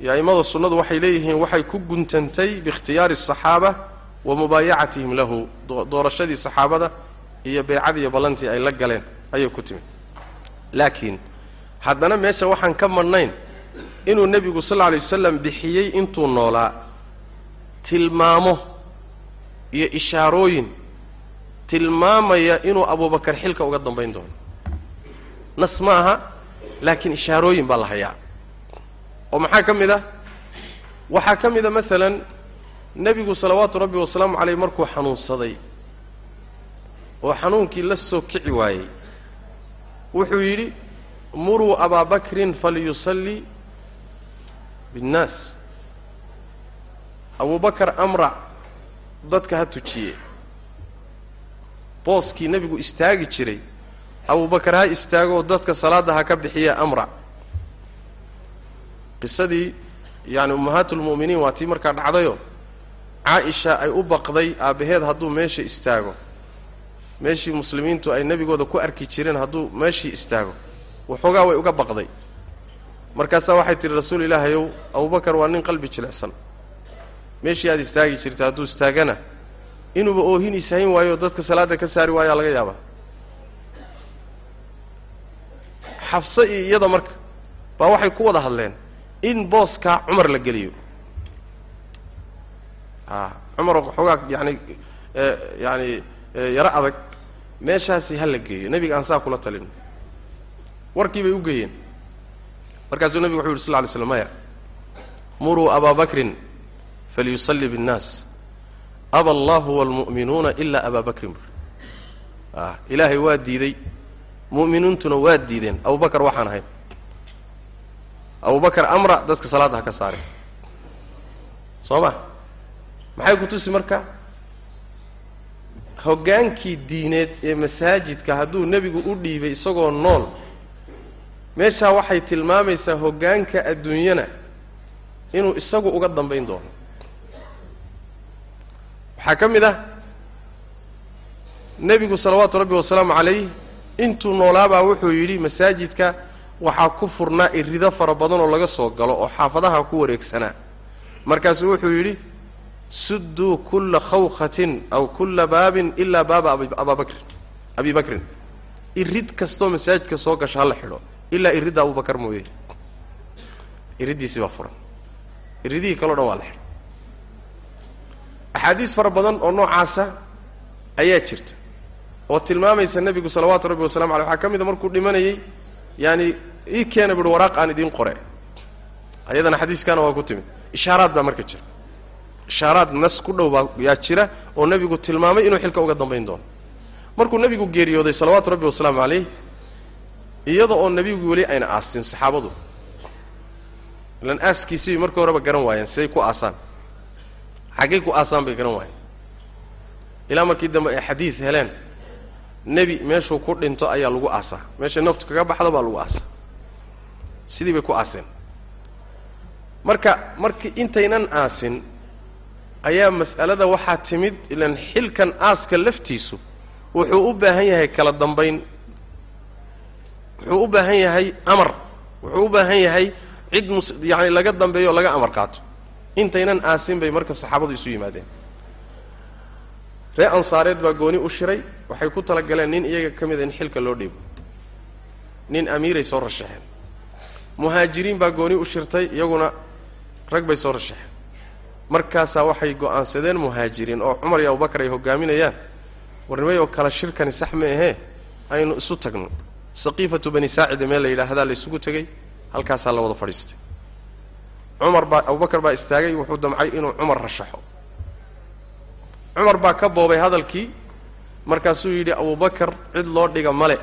A: iyo a'immada sunnadu waxay leeyihiin waxay ku guntantay biikhtiyaari asaxaaba wa mubaayacatihim lahu doorashadii saxaabada iyo beecadii iyo ballantii ay la galeen ayay ku timid. Laakiin haddana meesha waxaan ka madhnayn inuu nebigu sal alla alay wasalam bixiyey intuu noolaa. Tilmaamo iyo ishaarooyin tilmaamaya inuu abubakar xilka uga dambayn doono. Nas ma aha laakiin ishaarooyin baa la hayaa. Oo maxaa ka mid ah? Waxaa ka mid a maalan nebigu salawaatu rabbi wasalaamu caleyh markuu xanuunsaday oo xanuunkii la soo kici waayey wuxuu yidhi muruu abaa bakrin falyusalli biاnnaas abubakar amra dadka ha tujiye booskii nebigu istaagi jiray abubakar ha istaagoo dadka salaadda ha ka bixiye amra qisadii yaani ummahaat ulmu'miniin waa tii markaa dhacdayo caa-isha ay u baqday aabbaheed hadduu meesha istaago meeshii muslimiintu ay nebigooda ku arki jireen hadduu meeshii istaago waxoogaa way uga baqday markaasaa waxay tihi rasuul ilaahayow abubakar waa nin qalbi jilicsan. Meeshii aad istaagi jirtay hadduu istaagana inuuba oohin ishayn waayo dadka salaadda ka saari waayaa laga yaabaa. Xafse iyo iyada marka baa waxay ku wada hadleen in booskaa cumar la geliyo. A cumar xoogaa yaani yaani yaro adag. Meeshaasi ha la geeyo. Nebiga aan saa kula talino warkii bay u geeyeen markaasuu nebigu wuxu yidhi sl ly slam maya muruu abaa bakrin falyusalli biاnnaas aba allahu waalmu'minuuna ilaa abaa bakrin bur ah ilaahay waa diiday. Mu'miniintuna waa diideen. Abubakar waxaan ahayn abubakar amra dadka salaadda ha ka saare. Soo ma maxay ku tusi marka? Hoggaankii diineed ee masaajidka hadduu nebigu u dhiibay isagoo nool meeshaa waxay tilmaamaysaa hoggaanka adduunyana inuu isagu uga dambayn doono. Waxaa ka mid ah nebigu salawaatu rabbi wasalaamu calayh intuu noolaabaa wuxuu yidhi masaajidka waxaa ku furnaa irido fara badan oo laga soo galo oo xaafadaha ku wareegsanaa. Markaasuu wuxuu yidhi sudduu kulla khawkhatin aw kulla baabin ilaa baaba abaabakrin abi bakrin irid kastoo masaajidka soo gasho hala xidho ilaa iridda abubakar mooye. Iriddiisii baa furan. Iridihii kaleo dhan waa la xidho axaadiis fara badan oo noocaasa ayaa jirta oo tilmaamaysa nebigu salawaatu rabbi wasalamu aleyh waxaa ka mid a markuu dhimanayey yaani ii keena buuhi waraaq aan idiin qore. Ayadana xadiiskaana waa ku timid. Ishaaraad baa marka jira. Ishaaraad nas ku dhow baa yaa jira oo nebigu tilmaamay inuu xilka uga dambayn doono. Markuu nebigu geeriyooday salawaatu rabbi wasalaamu calayh iyada oo nebigu weli ayna aasin saxaabadu. Ilan aaskiisii markii horeba garan waayeen siday ku aasaan. Xaggay ku aasaan bay garan waayeen. Ilaa markii dambe ay xadiid heleen nebi meeshuu ku dhinto ayaa lagu aasaa. Meeshay naftu kaga baxdo baa lagu aasaa. Sidii bay ku aaseen. Marka markii intaynan aasin ayaa mas'alada waxaa timid ilan xilkan aaska laftiisu wuxuu u baahan yahay kala dambayn wuxuu u baahan yahay amar. Wuxuu u baahan yahay cid mus yacani laga dambeeyo laga amar qaato. Intaynan aasin bay marka saxaabadu isu yimaadeen. Ree ansaareed baa gooni u shiray. Waxay ku talagaleen nin iyaga ka mida in xilka loo dhiibo. Nin amiiray soo rashaxeen muhaajiriin baa gooni u shirtay iyaguna rag bay soo rashaxeen markaasaa waxay go'aansadeen muhaajiriin oo cumar iyo abubakar ay hogaaminayaan. Warnimay oo kala shirkani sax ma ahee? Aynu isu tagno saqiifatu bani saacida meel la yidhaahdaa la isugu tegey halkaasaa la wada fadhiistay. Cumar baa abubakar baa istaagay wuxuu damcay inuu cumar rashaxo. Cumar baa ka boobay hadalkii markaasuu yidhi abubakar cid loo dhiga male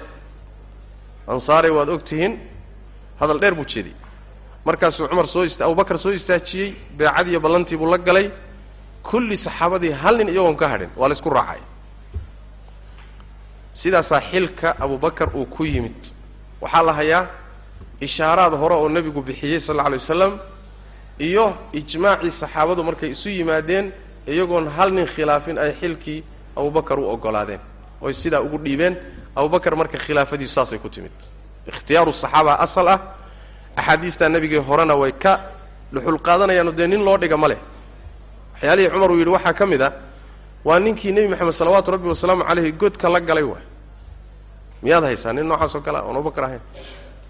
A: ansaarey waad og tihiin hadal dheer buu jeediyey. Markaasuu cumar soo ista abubakar soo istaajiyey beecadii iyo ballantii buu la galay. Kulli saxaabadii hal nin iyagoon ka hadhin waa la isku raacay sidaasaa xilka abubakar uu ku yimid. Waxaa la hayaa ishaaraad hore oo nebigu bixiyey sal alla alay wasalam iyo ijmaacii saxaabadu markay isu yimaadeen iyagoon hal nin khilaafin ay xilkii abubakar u oggolaadeen oy sidaa ugu dhiibeen. Abubakar marka khilaafadiisu saasay ku timid. Ikhtiyaaru saxaaba asal ah. Axaadiistaa nebigii horena way ka dhuxul qaadanayaano dee nin loo dhiga ma leh. Waxyaalihii cumar uu yidhi waxaa ka mid a waa ninkii nebi moxamed salawaatu rabbi wasalaamu caleyhi godka la galay waay. Miyaad haysaa nin noocaas oo kale a oon abubakar ahayn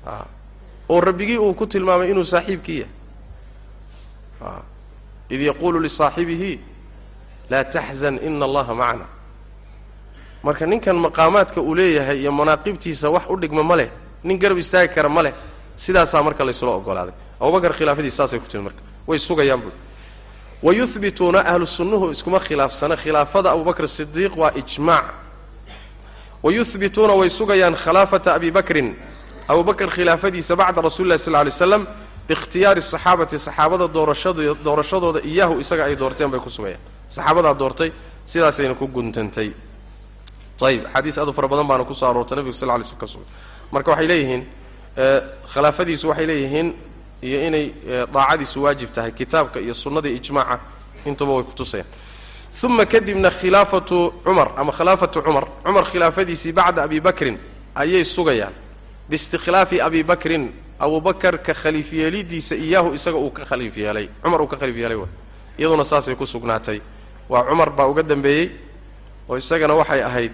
A: a oo rabbigii uu ku tilmaamay inuu saaxiibkii yahay. A id yaquulu lisaaxibihi laa taxzan ina allaha macana marka ninkan maqaamaadka uu leeyahay iyo manaaqibtiisa wax u dhigma ma leh nin garab istaagi kara ma leh sidaasaa marka laysula ogolaaday abubakar khilaafadiis saasay ku timi marka. Way sugayaan buui wayuhbituuna ahlu sunnuhu iskuma khilaafsana khilaafada abubakr sidiiq waa ijmaac wayuhbituuna way sugayaan khilaafata abi bakrin abubakr khilaafadiisa bacda rasuli llahi sal ly slam biikhtiyaari saxaabati saxaabada doorashad doorashadooda iyaahu isaga ay doorteen bay ku sugayaan saxaabadaa doortay sidaasayna ku guntantay ayib axaadiis aad u fara badan baana ku soo aroortay nebigu sal lay slm ka sugay marka waxay leeyihiin khilaafadiisu waxay leeyihiin iyo inay daacadiisu waajib tahay kitaabka iyo sunnada ijmaaca intuba way kutusayaan uma kadibna khilaafatu cumar ama khilaafatu cumar. Cumar khilaafadiisii bacda abi bakrin ayay sugayaan. Biistikhlaafi abi bakrin abubakar ka khaliif yeelidiisa iyaahu isaga uu ka khaliif yeelay cumar uu ka khaliif yeelay way iyaduna saasay ku sugnaatay. Waa cumar baa uga dambeeyey oo isagana waxay ahayd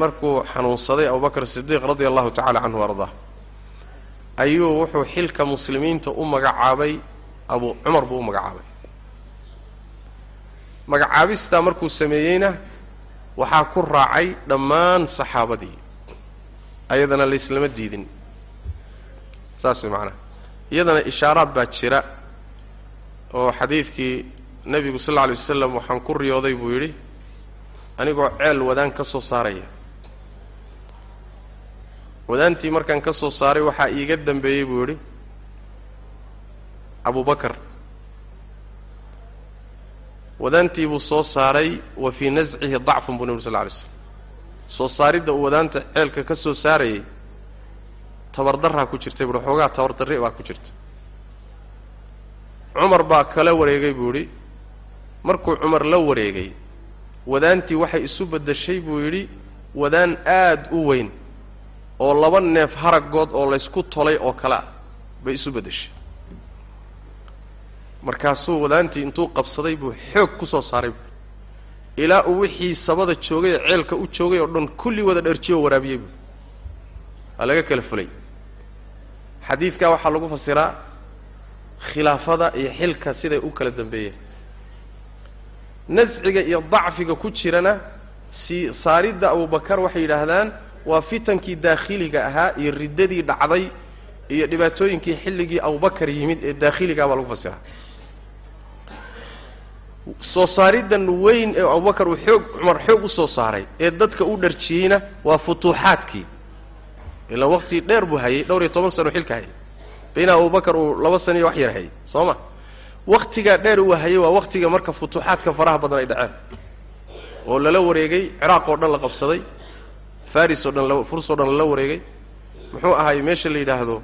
A: markuu xanuunsaday abubakr sidiiq radia allahu tacala canhu ardaa ayuu wuxuu xilka muslimiinta u magacaabay abu cumar buu u magacaabay. Magacaabistaa markuu sameeyeyna waxaa ku raacay dhammaan saxaabadii ayadana layslama diidin. Saas way macanaha iyadana ishaaraad baa jira oo xadiidkii nebigu sal alla alay wasalam waxaan ku riyooday buu yidhi anigoo ceel wadaan ka soo saaraya wadaantii markaan ka soo saaray waxaa iiga dambeeyey buu yidhi abubakar wadaantii buu soo saaray wa fii nascihi dacfun buu nebi sal lla alay slam soo saaridda uu wadaanta ceelka ka soo saarayay tabardarraa ku jirtay buuhi xoogaa tabardarre baa ku jirta. Cumar baa kala wareegay buu yidhi. Markuu cumar la wareegay wadaantii waxay isu beddeshay buu yidhi wadaan aad u weyn oo laba neef haragood oo laysku tolay oo kale ah bay isu beddeshay. Markaasuu wadaantii intuu qabsaday buu xoog ku soo saaray. Buui ilaa uu wixii sabada joogay ee ceelka u joogay oo dhan kulli wada dharjiyo oo waraabiyey buui waa laga kala fulay. Xadiidkaa waxaa lagu fasiraa khilaafada iyo xilka siday u kala dambeeyeen. Nasciga iyo dacfiga ku jirana si saaridda abubakar waxay yidhaahdaan waa fitankii daakhiliga ahaa iyo riddadii dhacday iyo dhibaatooyinkii xilligii abubakar yimid ee daakhiligaa baa lagu fasiraa soo saariddan weyn ee abubakar uu xoog cumar xoog u soo saaray ee dadka u dharjiyeyna waa futuuxaadkii. Ilaa waqti dheer buu hayay dhowr iyo toban sano xilka hayay. Bayna abubakar uu laba sano iyo wax yar hayay soo ma? Wakhtigaa dheer uu hayay waa wakhtiga marka futuuxaadka faraha badan ay dhaceen oo lala wareegay ciraaq oo dhan la qabsaday faris oo dhan furs oo dhan lala wareegay. Muxuu ahaay meesha la yidhaahdo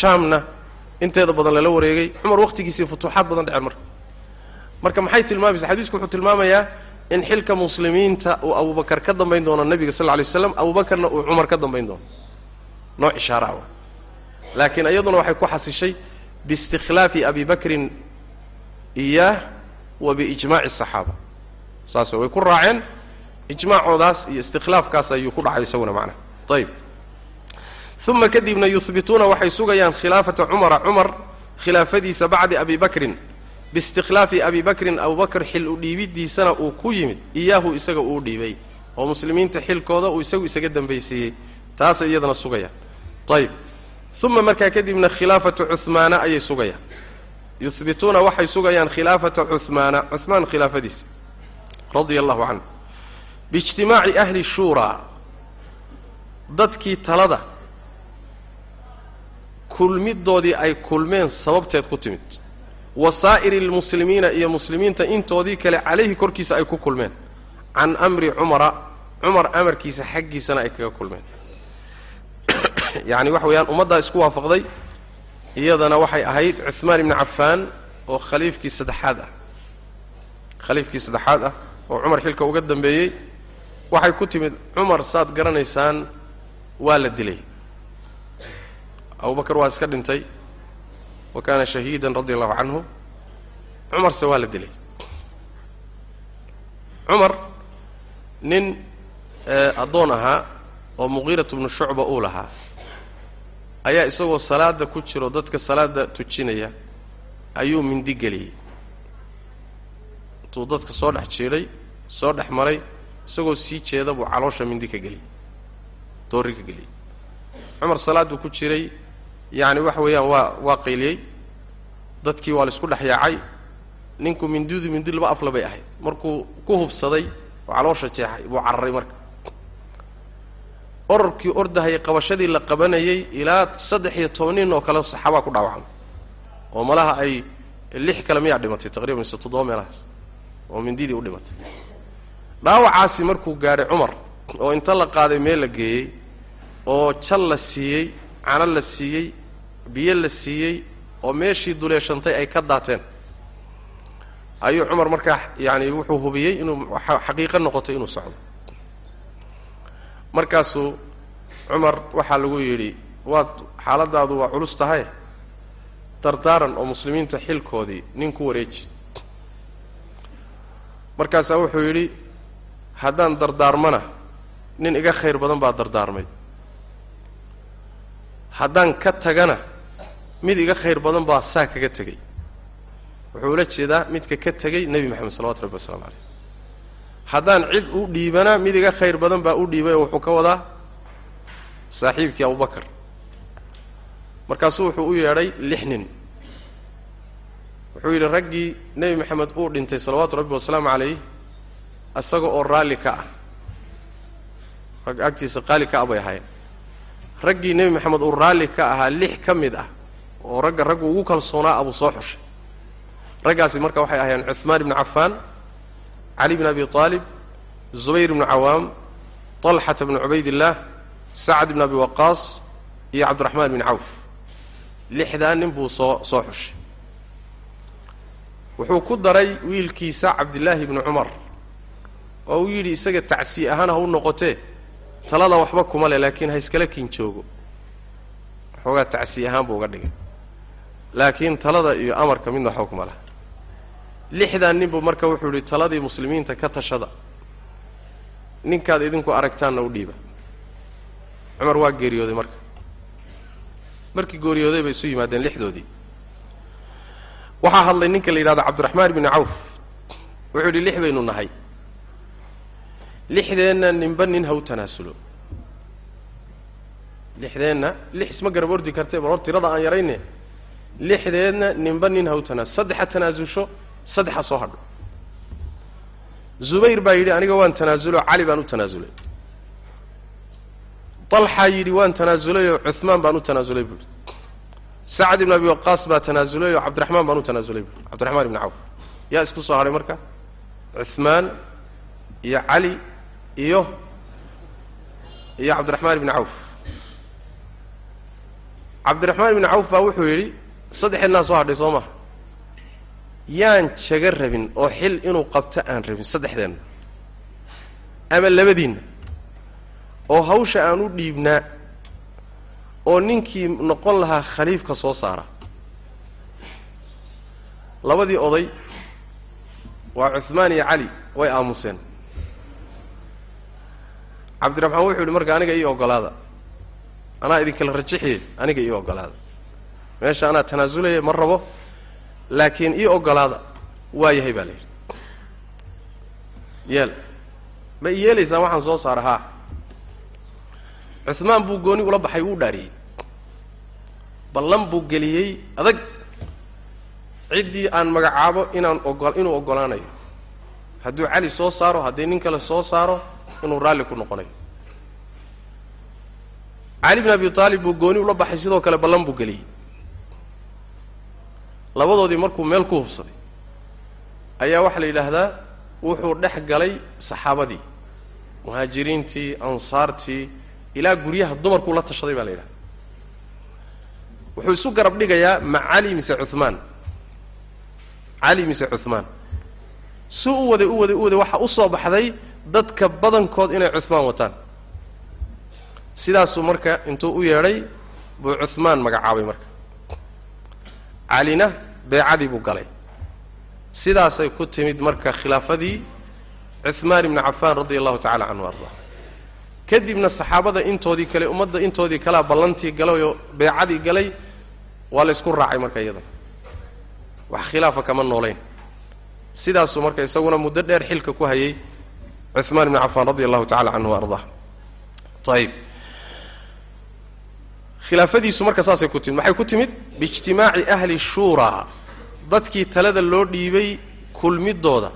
A: shaamna inteeda badan lala wareegay. Cumar wakhtigiisii futuuxaad badan dhaceen marka. Marka maxay tilmaamaysa? Xadiisku wuxuu tilmaamayaa in xilka muslimiinta uu abubakar ka dambayn doono nebiga sal lla alay slam abubakarna uu cumar ka dambayn doono. Nooc ishaaraa wa laakiin iyaduna waxay ku xasishay biistikhlaafi abi bakrin iyaah wa biijmaaci asaxaaba saas way ku raaceen ijmaacoodaas iyo istikhlaafkaas ayuu ku dhacay isaguna macnaha ayib uma kadibna yuhbituuna waxay sugayaan khilaafata cumara. Cumar khilaafadiisa bacdi abi bakrin. Biistikhlaafi abi bakrin abubakar xil u dhiibidiisana uu ku yimid. Iyaahu isaga uu dhiibay. Oo muslimiinta xilkooda uu isagu isaga dambaysiiyey. Taasay iyadana sugayaan. Ayib uma markaa kadibna khilaafata cuhmaana ayay sugayaan. Yuhbituuna waxay sugayaan khilaafata cuhmaana cuhmaan khilaafadiisa. Radia allahu canhu biijtimaaci ahli shuuraa dadkii talada kulmidoodii ay kulmeen sababteed ku timid. Wa saa'iri almuslimiina iyo muslimiinta intoodii kale calayhi korkiisa ay ku kulmeen. Can amri cumara cumar amarkiisa xaggiisana ay kaga kulmeen. Yacni waxa weeyaan ummaddaa isku waafaqday iyadana waxay ahayd cuhmaan ibni cafaan oo khaliifkii saddexaad ah. Khaliifkii saddexaad ah oo cumar xilka uga dambeeyey waxay ku timid cumar saad garanaysaan waa la dilay. Abubakar waa iska dhintay. Wa kaana shahiidan radia allahu canhu cumarse waa la dilay. Cumar nin addoon ahaa oo muqiirat bnu shucba uu lahaa ayaa isagoo salaada ku jiro dadka salaada tujinaya ayuu mindi geliyey. Intuu dadka soo dhex jiidhay soo dhex maray isagoo sii jeeda buu caloosha mindi ka geliyey doorri ka geliyey cumar salaadduu ku jiray yacni waxa weeyaan waa waa qayliyey. Dadkii waa la isku dhex yaacay. Ninku mindidu mindi laba afla bay ahayd. Markuu ku hubsaday oo caloosha jeexay buu cararay marka. Orarkii ordahayay qabashadii la qabanayay ilaa saddex iyo toban nin oo kale saxaabaa ku dhaawacmay. Oo malaha ay lix kale miyaa dhimatay taqriban mise toddoba meelahaas oo mindidii u dhimatay dhaawacaasi markuu gaadhay cumar oo inta la qaaday meel la geeyey oo jal la siiyey cano la siiyey biyo la siiyey oo meeshii duleeshantay ay ka daateen. Ayuu cumar markaa yacani wuxuu hubiyey inuu xaqiiqo noqotay inuu socdo. Markaasuu cumar waxaa lagu yidhi waad xaaladaadu waa culus tahay? Dardaaran oo muslimiinta xilkoodii nin ku wareeji. Markaasaa wuxuu yidhi haddaan dardaarmana nin iga khayr badan baa dardaarmay. Haddaan ka tagana mid iga khayr badan baa saa kaga tegey wuxuu ula jeedaa midka ka tegey nebi moxamed salawatu rabbi waslamu caleyh haddaan cid u dhiibana mid iga khayr badan baa u dhiibay oo wuxuu ka wadaa saaxiibkii abubakar markaasuu wuxuu u yeedhay lix nin. Wuxuu yidhi raggii nebi moxamed uu dhintay salawaatu rabbi wasalaamu calayh isaga oo raalli ka ah. Rag agtiisa qaali ka ah bay ahaayeen. Raggii nebi maxamed uu raalli ka ahaa lix ka mid ah oo ragga raggu ugu kalsoonaa abuu soo xushay. Raggaasi marka waxay ahaayeen cuثmaan ibnu cafaan cali bn abi aalib zubayr ibnu cawaam طalxata bnu cubaydillaah sacd ibn abi waqaas iyo cabdiraxmaan bin cawf. Lixdaa nin buu soo soo xushay. Wuxuu ku daray wiilkiisa cabdillaahi ibnu cumar oo uu yidhi isaga tacsi ahaan ha u noqotee talada waxba kuma leh laakiin ha iskala kin joogo. Waxoogaa tacsi ahaan buu uga dhigay. Laakiin talada iyo amarka midna waxba kuma laha lixdaa nin buu marka wuxuu yidhi taladii muslimiinta ka tashada ninkaad idinku aragtaanna u dhiiba. Cumar waa geeriyooday marka. Markii geeriyooday bay isu yimaadeen lixdoodii. Waxaa hadlay ninka la yidhahdo cabdiraxmaan ibni cawf. Wuxuu yidhi lix baynu nahay lixdeenna ninba nin ha u tanaasulo lixdeenna lix isma garab ordi kartee bal hor tirada aan yarayne. Lixdeedna ninba nin ha u tanaasul saddexa tanaasusho saddexa soo hadho. Zubayr baa yidhi aniga waan tanaasulo cali baan u tanaasulay. Talxaa yidhi waan tanaasulay oo cuثmaan baan u tanaasulay buuhi sacd ibn abi waqaas baa tanaasulay oo cabdiraxmaan baan u tanaasulay buui cabdiraxmaan ibni cawf. Yaa isku soo hadhay marka? Cuثmaan iyo cali iyo iyo cabdiraxmaan ibni cawf cabdiraxmaan ibni cawf baa wuxuu yidhi saddexeednaa soo hadhay soo maha yaan jaga rabin oo xil inuu qabto aan rabin saddexdeenna ama labadiinna oo hawsha aan u dhiibnaa oo ninkii noqon lahaa khaliifka soo saara. Labadii oday waa cuثmaan iyo cali way aamuseen cabdiraxmaan wuxuu yidhi marka aniga ii ogolaada anaa idinkala rajixiye aniga ii ogolaada meesha anaa tanaasulaya ma rabo laakiin ii ogolaada waa yahay baa la yidhi. Yeel ma i yeelaysaan waxaan soo saara haa. Cuثmaan buu gooni ula baxay wuu dhaariyey. Ballan buu geliyey adag. Ciddii aan magacaabo inaan ogo inuu oggolaanayo. Hadduu cali soo saaro haddii nin kale soo saaro inuu raalli ku noqonayo cali bn abi aalib buu gooni ula baxay sidoo kale ballan buu geliyey. Labadoodii markuu meel ku hubsaday ayaa waxaa la yidhaahdaa wuxuu dhex galay saxaabadii muhaajiriintii ansaartii ilaa guryaha dumarkuu la tashaday baa la yidhahda wuxuu isu garab dhigayaa ma cali mise cuثmaan cali mise cuثmaan si u waday u waday u waday waxaa u soo baxday dadka badankood inay cumaan wataan. Sidaasuu marka intuu u yeedhay buu cumaan magacaabay marka. Calina beecadii buu galay. Sidaasay ku timid marka khilaafadii cumaan ibni cafaan radia allahu tacala canhu ardaa kadibna saxaabada intoodii kale ummadda intoodii kalea ballantii galay oo beecadii galay waa la ysku raacay marka iyadana wax khilaafa kama noolayn sidaasuu marka isaguna muddo dheer xilka ku hayay cuثmaan ibni cafaan radia allahu tacala canhu ardaa ayib khilaafadiisu marka saasay ku timid maxay ku timid biijtimaaci ahli shuuraa dadkii talada loo dhiibay kulmidooda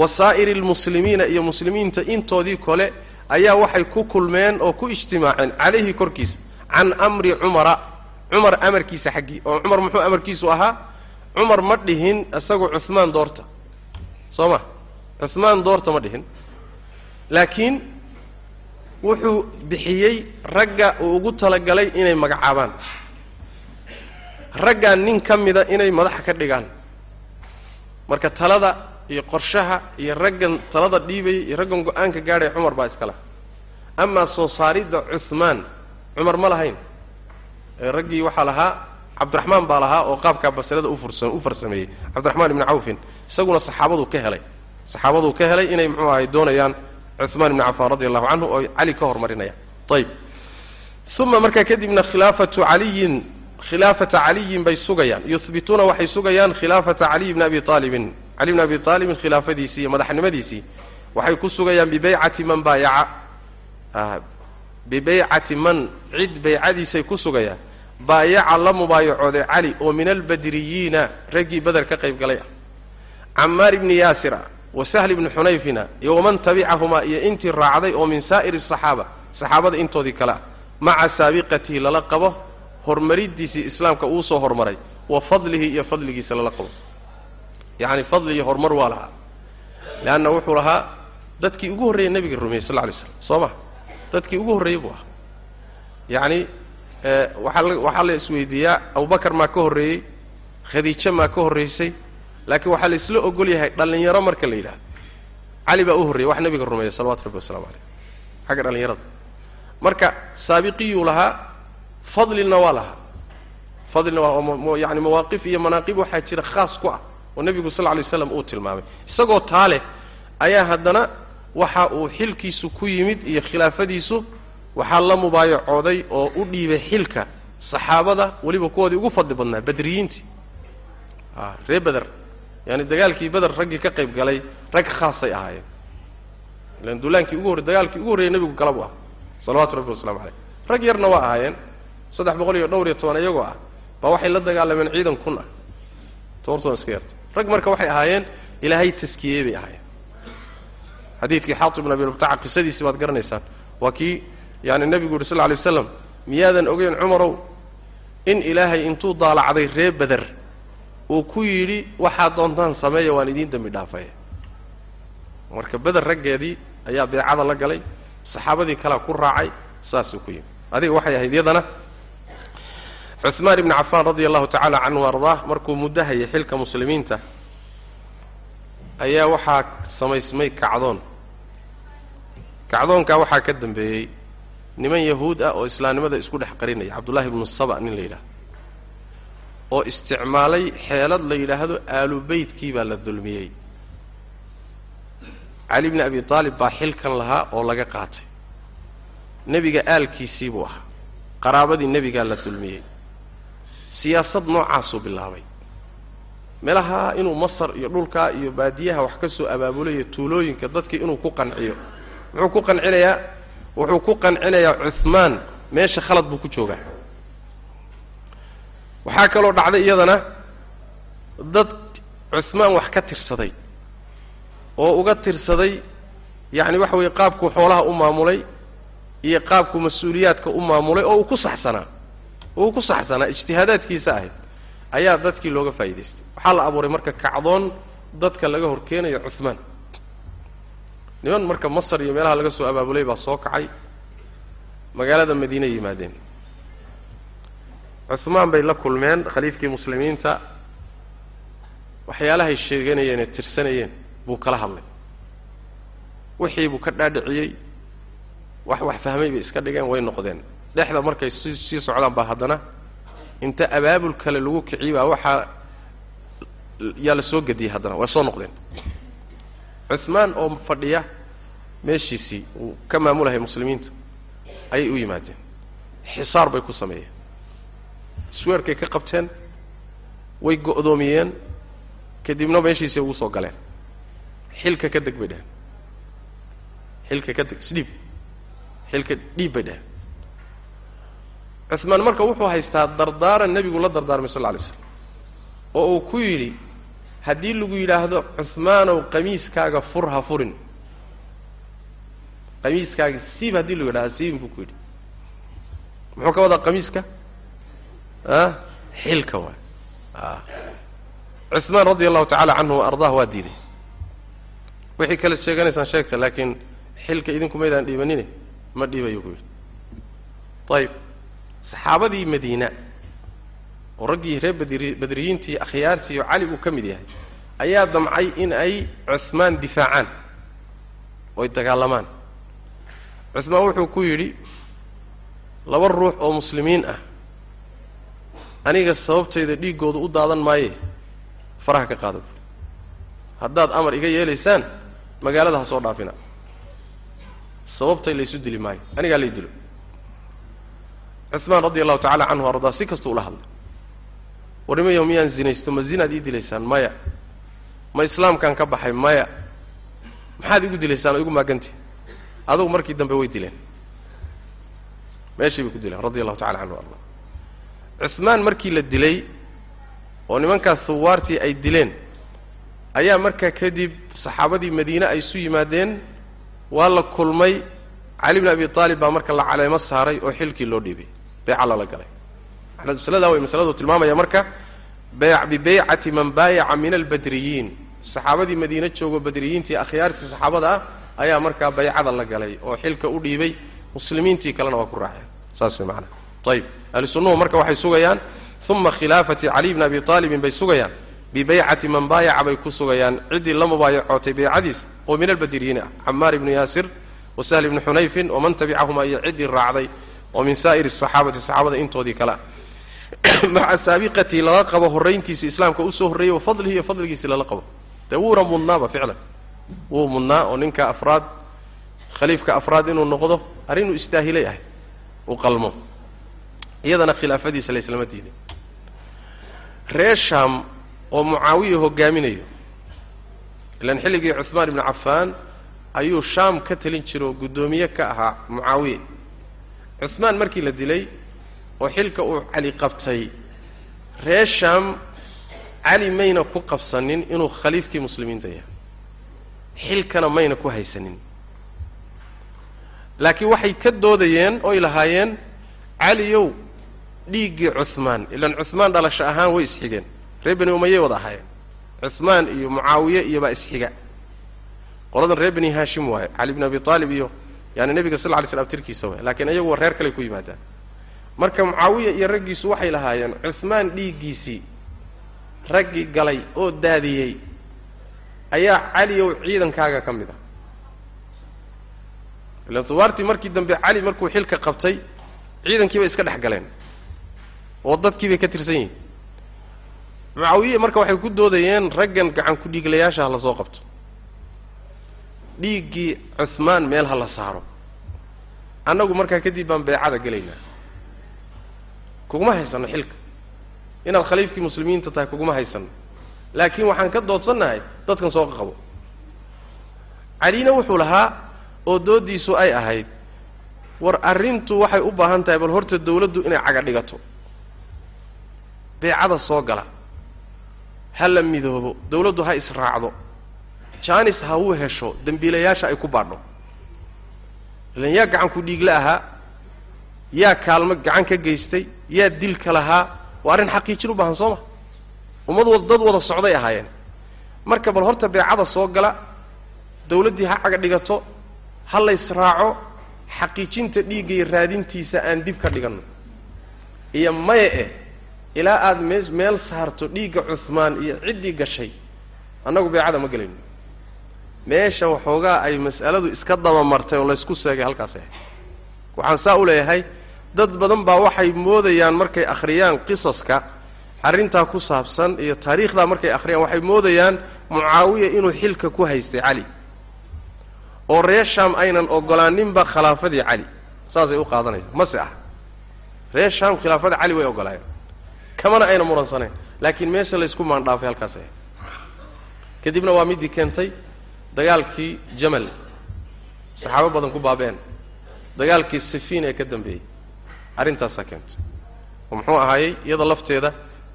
A: wasaa'iri almuslimiina iyo muslimiinta intoodii kole ayaa waxay ku kulmeen oo ku ijtimaaceen calayhi korkiisa can amri cumara cumar amarkiisa xaggii oo cumar muxuu amarkiisu ahaa cumar ma dhihin isagoo cuثmaan doorta soo ma cuثmaan doorta ma dhihin laakiin wuxuu bixiyey ragga uu ugu talagalay inay magacaabaan. Raggan nin ka mida inay madaxa ka dhigaan. Marka talada iyo qorshaha iyo raggan talada dhiibaya iyo raggan go'aanka gaadhaya cumar baa iska laha amaa soo saaridda cuثmaan cumar ma lahayn? Raggii waxaa lahaa cabdiraxmaan baa lahaa oo qaabkaa basilada ufursa u farsameeyey. Cabdiraxmaan ibni cawfin isaguna saxaabaduu ka helay. Saxaabaduu ka helay inay muxuu ahay doonayaan cuثmaan ibni cafaan radi allahu canhu oo cali ka hormarinayaan ayib uma markaa kadibna khilaafatu caliyin khilaafata caliyin bay sugayaan. Yuhbituuna waxay sugayaan khilaafata caliy bni abi aalibin cali bni abi aalibin khilaafadiisii iyo madaxnimadiisii waxay ku sugayaan bibeycati man baayaca. Bibeycati man cid baycadiisay ku sugayaan. Baayaca la mubaayacooday cali oo min albadriyiina raggii beder ka qayb galay ah. Camaar ibni yaasir ah wa sahl ibni xunayfina iyo waman tabicahumaa iyo intii raacday oo min saa'iri asaxaaba saxaabada intoodii kale ah. Maca saabiqatihi lala qabo hormariddiisii islaamka uu soo hormaray wa fadlihi iyo fadligiisa lala qabo. Yacni fadli iyo horumar waa lahaa. Leanna wuxuu lahaa dadkii ugu horreeyey nebiga rumeeyey sal lla lay slam soo ma? Dadkii ugu horreeyey buu ahaa. Yacni waxaa la waxaa la isweydiiyaa abubakar maa ka horreeyey khadiijo maa ka horraysay laakiin waxaa la isla ogol yahay dhallinyaro marka la yidhahdo cali baa u horreeyey wax nebiga rumeeya salawatu rabbi wasalamu caleyh xagga dhallinyarada. Marka saabiqiyuu lahaa fadlina waa lahaa. Fadlina waa yani mawaaqif iyo manaaqib waxaa jira khaas ku ah oo nebigu sal lla lay slam uu tilmaamay. Isagoo taa leh ayaa haddana waxa uu xilkiisu ku yimid iyo khilaafadiisu waxaa la mubaayacooday oo u dhiibay xilka saxaabada weliba kuwoodii ugu fadli badnaa badriyiintii a ree beder yaani dagaalkii beder raggii ka qayb galay rag khaasay ahaayeen. Ilan duulaankii ugu horrey dagaalkii ugu horreeyey nebigu gala bu ah salawaatu rabbi wasalamu caleyh rag yarna waa ahaayeen saddex boqol iyo dhowr iyo toban iyagoo ah baa waxay la dagaalameen ciidan kun ah. Toortoona iska yarta. Rag marka waxay ahaayeen ilaahay taskiyey bay ahaayeen. Xadiidkii xaatib ibn abi lbtaca qisadiisi baad garanaysaan waa kii yaani nebigu yuri sal lla lay waslam miyaadan ogeyn cumarow in ilaahay intuu daalacday ree beder uu ku yidhi waxaad doontaan sameeya waan idiin dembi dhaafaya marka beder raggeedii ayaa beecada la galay saxaabadii kalea ku raacay saasuu ku yimi. Adiga waxay ahayd iyadana cuثmaan ibni cafaan radia allahu tacaala canhu ardaah markuu muddo hayay xilka muslimiinta ayaa waxaa samaysmay kacdoon. Kacdoonkaa waxaa ka dambeeyey niman yahuud ah oo islaamnimada isku dhex qarinaya cabdullahi ibnu saba nin la yidhahdo oo isticmaalay xeelad la yidhaahdo aalu beytkii baa la dulmiyey. Cali bni abi aalib baa xilkan lahaa oo laga qaatay. Nebiga aalkiisii buu ahaa. Qaraabadii nebigaa la dulmiyey. Siyaasad noocaasuu bilaabay. Meelaha inuu masar iyo dhulkaa iyo baadiyaha wax ka soo abaabulayo tuulooyinka dadkii inuu ku qanciyo muxuu ku qancinayaa wuxuu ku qancinayaa cuhmaan meesha khalad buu ku joogaa waxaa kaloo dhacday iyadana dad cuhmaan wax ka tirsaday. Oo uga tirsaday yacni waxa weeye qaabkuu xoolaha u maamulay iyo qaabkuu mas'uuliyaadka u maamulay oo uu ku saxsanaa. Uu ku saxsanaa ijtihaadaadkiisa ahayd ayaa dadkii looga faa'idaystay waxaa la abuuray marka kacdoon dadka laga hor keenayo cuhmaan niman marka masar iyo meelaha laga soo abaabulay baa soo kacay. Magaalada madiine yimaadeen cuhmaan bay la kulmeen khaliifkii muslimiinta. Waxyaalahay sheeganayeen ee tirsanayeen buu kala hadlay. Wixii buu ka dhaadhiciyey. Wax wax fahmay bay iska dhigeen way noqdeen. Dhexda markay si sii socdaan baa haddana inta abaabul kale lagu kiciyey baa waxaa yaa la soo gediyey haddana way soo noqdeen. Cuhmaan oo fadhiya meeshiisii uu ka maamulahay muslimiinta ayay u yimaadeen. Xisaar bay ku sameeyeen isweerkay ka qabteen way go'doomiyeen kadibna meeshiisay ugu soo galeen. Xilka ka deg bay dheheen xilka ka deg isdhiib xilka dhiib bay dheheen cuhmaan marka wuxuu haystaa dardaaran nebigu la dardaarmay sal lla alay slam oo uu ku yidhi haddii lagu yidhaahdo cuhmaanow qamiiskaaga fur ha furin. Qamiiskaaga siib haddii lagu yidhahdo siibin buu ku yidhi. Muxuu ka wadaa qamiiska xilka waay. A cuhmaan radia allahu tacala canhu wa ardaah waa diiday. Wixii kale sheeganaysaan sheegta laakiin xilka idinku maydaan dhiibanine ma dhiibayo ku yidhi. Ayib saxaabadii madiina oo raggii reer badri badriyiintii akhyaartii oo cali uu ka mid yahay ayaa damcay in ay cuhmaan difaacaan. Oy dagaalamaan. Cuhmaan wuxuu ku yidhi laba ruux oo muslimiin ah aniga sababtayda dhiiggooda u daadan maaye faraha ka qaada buuri haddaad amar iga yeelaysaan magaalada ha soo dhaafina. Sababtay laysu dili maayo. Anigaa lay dilo. Cuhmaan radia allahu tacala canhu ardaa si kasta ula hadlay warnimayahu miyaan zinaysto ma zinaad ii dilaysaan maya. Ma islaamkaan ka baxay maya. Maxaad igu dilaysaan oo igu maaganti. Adugu markii dambe way dileen. Meeshii bay ku dileen radia allahu tacala canhu ardaa cuhmaan markii la dilay oo nimankaas huwaartii ay dileen ayaa markaa kadib saxaabadii madiine ay isu yimaadeen. Waa la kulmay. Cali bn abi aalib baa marka la caleemo saaray oo xilkii loo dhiibay. Beeca lala galay. Masladaa way masaladu tilmaamaya marka. Bibeycati man baayaca min albadriyiin. Saxaabadii madiine joogo badriyiintii akhyaartii saxaabada ah ayaa markaa baycada la galay oo xilka u dhiibay. Muslimiintii kalena waa ku raaceen. Saas way maanaa ayib ahlu sunnuhu marka waxay sugayaan uma khilaafati caliy bni abi aalibin bay sugayaan bibeycati man baayaca bay ku sugayaan ciddii la mubaayacootay beycadiis oo min albadriyiin ah camaar ibnu yaasir wa sahl ibni xunayfin waman tabicahuma iyo ciddii raacday oo min saa'iri asaxaabati saxaabada intoodii kale ah maca saabiqatii laga qabo horrayntiisi islaamka u soo horreeyey wa fadlihi iyo fadligiisi lala qabo dee wuuna mudnaaba ficlan wuu mudnaa oo ninka afraad khaliifka afraad inuu noqdo arrinuu istaahilay ahay uu qalmo iyadana khilaafadiisa la islama diiday reer shaam oo mucaawiya hogaaminayo ilaan xilligii cuhmaan ibnu cafaan ayuu shaam ka talin jira oo guddoomiye ka ahaa mucaawiya. Cuhmaan markii la dilay oo xilka uu cali qabtay reer shaam cali mayna ku qabsanin inuu khaliifkii muslimiinta yahay. Xilkana mayna ku haysanin. Laakiin waxay ka doodayeen oy lahaayeen caliyow dhiiggii cuhmaan ilaan cuhmaan dhalasho ahaan way isxigeen. Reer bani umayay wada ahaayeen. Cuhmaan iyo mucaawiye iyo baa isxiga. Qoladan reer bani haashim waaye cali bn abi aalib iyo yaani nebiga sal ly sl abtirkiisa waay laakiin iyaguwa reer kale ku yimaadaan. Marka mucaawiya iyo raggiisu waxay lahaayeen cuhmaan dhiiggiisii raggii galay oo daadiyey ayaa caliyow ciidankaaga ka mid ah. Ilan huwaartii markii dambe cali markuu xilka qabtay ciidankii bay iska dhex galeen oo dadkii bay ka tirsan yihiin. Mucaawiye marka waxay ku doodayeen raggan gacan ku dhiiglayaasha ha la soo qabto. Dhiiggii cuhmaan meel ha la saaro. Annagu markaa kadib baan beecada gelaynaa. Kuguma haysanno xilka. Inaad khaliifkii muslimiinta tahay kuguma haysanno. Laakiin waxaan ka doodsannahay dadkan soo qabo. Calina wuxuu lahaa oo dooddiisu ay ahayd war arrintu waxay u baahan tahay bal horta dawladdu inay caga dhigato beecada soo gala. Ha la midoobo dawladdu ha israacdo. Jaanis ha uu hesho dembiilayaasha ay ku baadho. Ilan yaa gacan ku dhiigle ahaa yaa kaalmo gacan ka geystay yaa dilka lahaa waa arrin xaqiijin u baahan soo ma ummad wad dad wada socday ahaayeen. Marka bal horta beecada soo gala dawladdii ha caga dhigato ha laysraaco xaqiijinta dhiigga iyo raadintiisa aan dib ka dhiganno. Iyo maya eh ilaa aada mee meel saarto dhiigga cuhmaan iyo ciddii gashay annagu beecada ma gelayno. Meeshan waxoogaa ay mas'aladu iska dabamartay oo laysku seegay halkaas ahay waxaan saa u leeyahay dad badan baa waxay moodayaan markay akhriyaan qisaska arrintaa ku saabsan iyo taariikhdaa markay akhriyaan waxay moodayaan mucaawiya inuu xilka ku haystay cali. Oo reer shaam aynan ogolaaninba khilaafadii cali saasay u qaadanayaan mase ah. Reer shaam khilaafada cali way ogolaayeen kamana ayna muransaneen laakiin meesha laysku maandhaafay halkaas ahay kadibna waa middii keentay dagaalkii jamal. Saxaabo badan ku baabeen. Dagaalkii sifiin ee ka dambeeyey. Arrintaasaa keentay oo muxuu ahaayey? Iyada lafteeda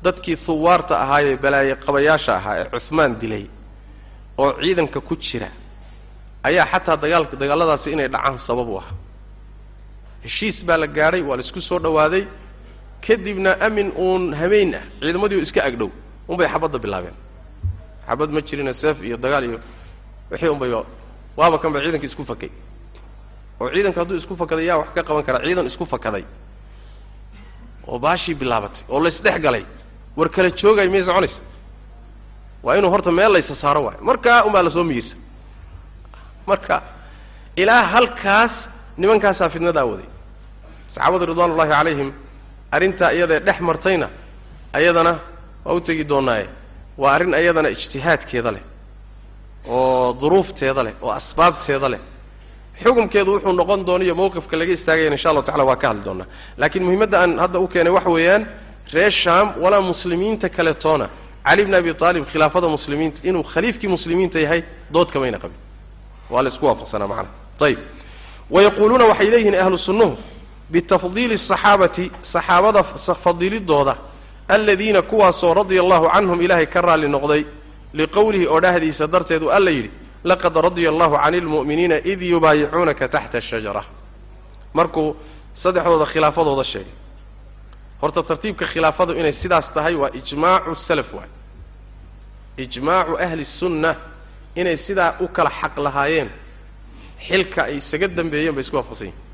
A: dadkii huwaarta ahaayee balaaye qabayaasha ahaa ee cuhmaan dilay oo ciidanka ku jira ayaa xataa dagaalka dagaalladaasi inay dhacaan sabab u ah heshiis baa la gaadhay waa la isku soo dhowaaday kadibna amin uun hameyn ah ciidamadii oo iska agdhow unbay xabadda bilaabeen. Xabad ma jirina seef iyo dagaal iyo wixii unbay waaba kanba ciidanka isku fakay. Oo ciidanka hadduu isku fakaday yaa wax ka qaban karaa ciidan isku fakaday. Oo baashii bilaabatay oo laysdhex galay war kala joogay miyay soconaysa waa inuu horta meel laysa saaro waayo. Markaa unbaa la soo miyirsa marka ilaa halkaas nimankaasaa fidnadaa waday saxaabadu ridwaan ullahi calayhim arrintaa iyadae dhex martayna ayadana waa u tegi doonaaye waa arrin ayadana ijtihaadkeeda leh oo duruufteeda leh oo asbaabteeda leh. Xukumkeedu wuxuu noqon doonayo mawqifka laga istaagayana insha allahu tacala waa ka hadli doonaa. Laakiin muhimmadda aan hadda u keenay waxa weeyaan reer shaam walaa muslimiinta kale toona. Cali bni abi aalib khilaafada muslimiinta inuu khaliifkii muslimiinta yahay dood kamayna qabin. Waa la isku waafaqsanaa macana ayib wayaquuluuna waxay leeyihiin ahlu sunnuhu bitafdiili asaxaabati saxaabada fadiilidooda aladiina kuwaasoo radia allahu canhum ilaahay ka raalli noqday liqowlihi oo dhahdiisa darteed uu alla yidhi laqad radya allahu cani almu'miniina id yubaayicuunaka taxta ashajara markuu saddexdooda khilaafadooda sheegay horta tartiibka khilaafadu inay sidaas tahay waa ijmaacu salaf waay ijmaacu ahli sunna inay sidaa u kala xaq lahaayeen xilka ay isaga dambeeyeen bay isku waafaqsan yihiin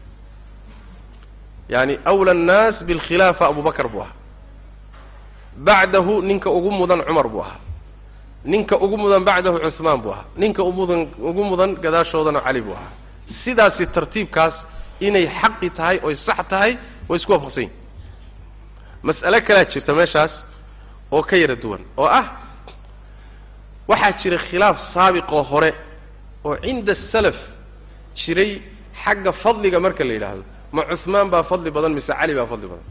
A: yaani awla annaas bilkhilaafa abubakar buu ahaa. Bacdahu ninka ugu mudan cumar buu ahaa. Ninka ugu mudan bacdahu cuhmaan buu ahaa. Ninka umudan ugu mudan gadaashoodana cali buu ahaa. Sidaasi tartiibkaas inay xaqi tahay oy sax tahay way isku waafaqsan yihiin mas'ale kalaa jirta meeshaas oo ka yara duwan oo ah waxaa jira khilaaf saabiqoo hore oo cinda asalaf jiray xagga fadliga marka la yidhaahdo ma cuhmaan baa fadli badan mise cali baa fadli badan?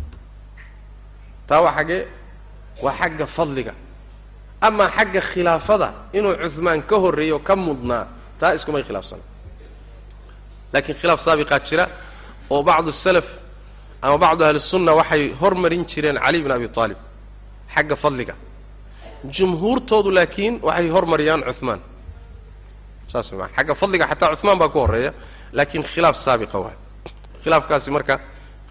A: Taa waa xaggee waa xagga fadliga. Amaa xagga khilaafada inuu cuhmaan ka horreeyo ka mudnaa taa iskumay khilaafsana laakiin khilaaf saabiqaa jira oo bacdu salaf ama bacdu ahlisunna waxay hormarin jireen cali bin abi aalib xagga fadliga. Jumhuurtoodu laakiin waxay hormariyaan cuhmaan saas maana xagga fadliga xataa cuhmaan baa ku horreeya laakiin khilaaf saabiqa waay khilaafkaasi marka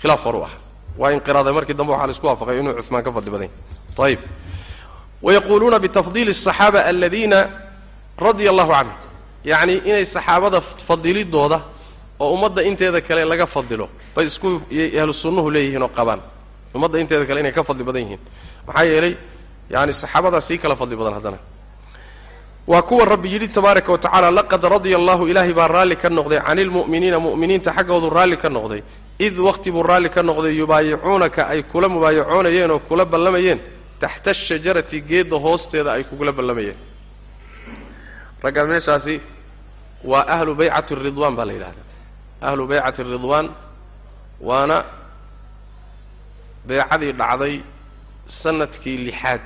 A: khilaaf horu ah waa inqiraaday markii dambe waxaa la isku waafaqay inuu cuhmaan ka fadli badan yahy ayib wayaquuluuna bitafdiili الصaxaaba aladiina radia allahu canhum yacni inay saxaabada fadilidooda oo ummadda inteeda kale laga fadilo bay isku ahlu sunnuhu leeyihiin oo qabaan ummadda inteeda kale inay ka fadli badan yihiin maxaa yeelay yani saxaabadaa sii kala fadli badan haddana waa kuwa rabbi yidhi tabaaraka wa tacaala laqad radya allahu ilaahay baa raalli ka noqday cani ilmu'miniina mu'miniinta xaggoodu raalli ka noqday. Id waqti buu raalli ka noqday yubaayicuunaka ay kula mubaayacoonayeen oo kula ballamayeen. Taxta ashajarati geedda hoosteeda ay kugula ballamayeen. Ragga meeshaasi waa ahlu baycati ridwaan baa la yidhahdaa ahlu baycati ridwaan waana beecadii dhacday sannadkii lixaad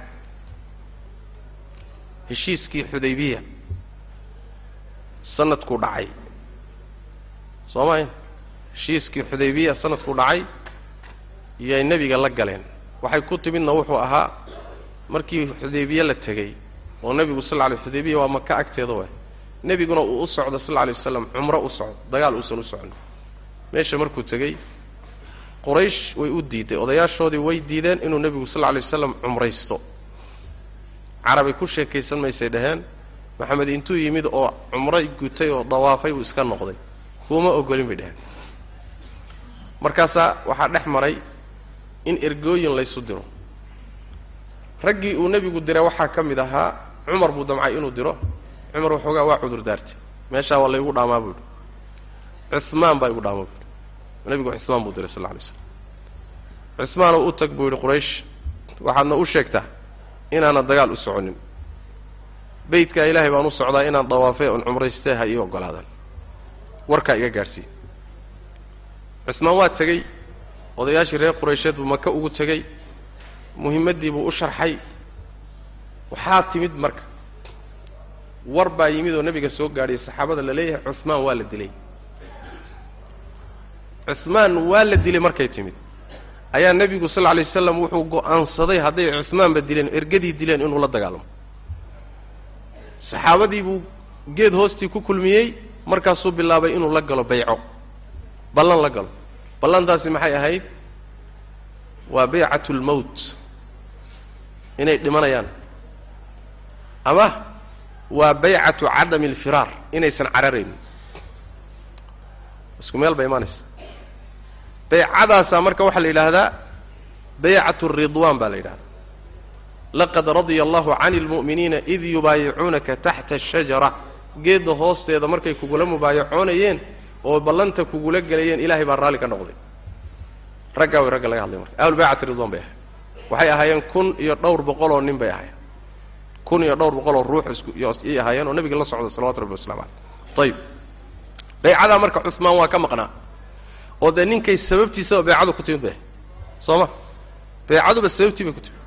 A: heshiiskii xudaybiya. Sanadkuu dhacay. Soo ma heshiiskii xudaybiya sanadkuu dhacay iyay nebiga la galeen. Waxay ku timidna wuxuu ahaa markii xudaybiye la tegey oo nebigu sal lla lay xudaybiya waa maka agteeda waay. Nebiguna uu u socdo sal alay waslam cumro u socdo dagaal uusan u socon. Meesha markuu tegey quraysh way u diiday odayaashoodii way diideen inuu nebigu sal alay waslam cumraysto carabay ku sheekaysan maysay dhaheen? Maxamed intuu yimid oo cumray gutay oo dawaafay uu iska noqday. Kuuma ogolin bay dhaheen. Markaasaa waxaa dhex maray in ergooyin laysu diro. Raggii uu nebigu diray waxaa ka mid ahaa cumar buu damcay inuu diro. Cumar waxoogaa waa cudur daartay. Meeshaa waa laygu dhaamaa buu yidhi. Cuhmaan baa igu dhaamaa buu yidhi. Nebigu cuhmaan buu diray sal lla alay slam cuhmaanoo u tag buu yidhi quraysh waxaadna u sheegtaa inaana dagaal u soconin. Beytkaa ilaahay baan u socdaa inaan dawaafay oon cumraystee ha ii oggolaadaan warkaa iga gaadhsiiya cuhmaan waa tegey odayaashii reer quraysheed buu maka ugu tegey muhimmaddii buu u sharxay. Waxaa timid marka. War baa yimid oo nebiga soo gaadhay saxaabada la leeyahay cuhmaan waa la dilay. Cuhmaan waa la dilay markay timid ayaa nebigu sal alay waslam wuxuu go'aansaday hadday cuhmaanba dileen ergadii dileen inuu la dagaalamo. Saxaabadii buu geed hoostii ku kulmiyey markaasuu bilaabay inuu la galo bayco. Ballan la galo. Ballantaasi maxay ahayd? Waa baycatu lmowt inay dhimanayaan. Ama waa baycatu cadami alfiraar inaysan cararaynin. Isku meel bay imaanaysa baycadaasaa marka waxaa la yidhaahdaa baycatu ridwaan baa la yidhahdaa laqad radya allahu cani almu'miniina id yubaayicuunaka taxta ashajara geedda hoosteeda markay kugula mubaayacoonayeen oo ballanta kugula gelayeen ilaahay baa raalli ka noqday. Raggaa way ragga laga hadlay marka. Ahlu baycati ridwaan bay ahay waxay ahaayeen kun iyo dhowr boqoloo nin bay ahaayeen. Kun iyo dhowr boqoloo ruux isku iyay ahaayeen oo nebiga la socda salawatu rabbi waslamu caleyh ayib baycadaa marka cuhmaan waa ka maqnaa oo dee ninkay sababtiisaba baycadu ku timid bay. Soo ma baycaduba sababtii bay ku timid.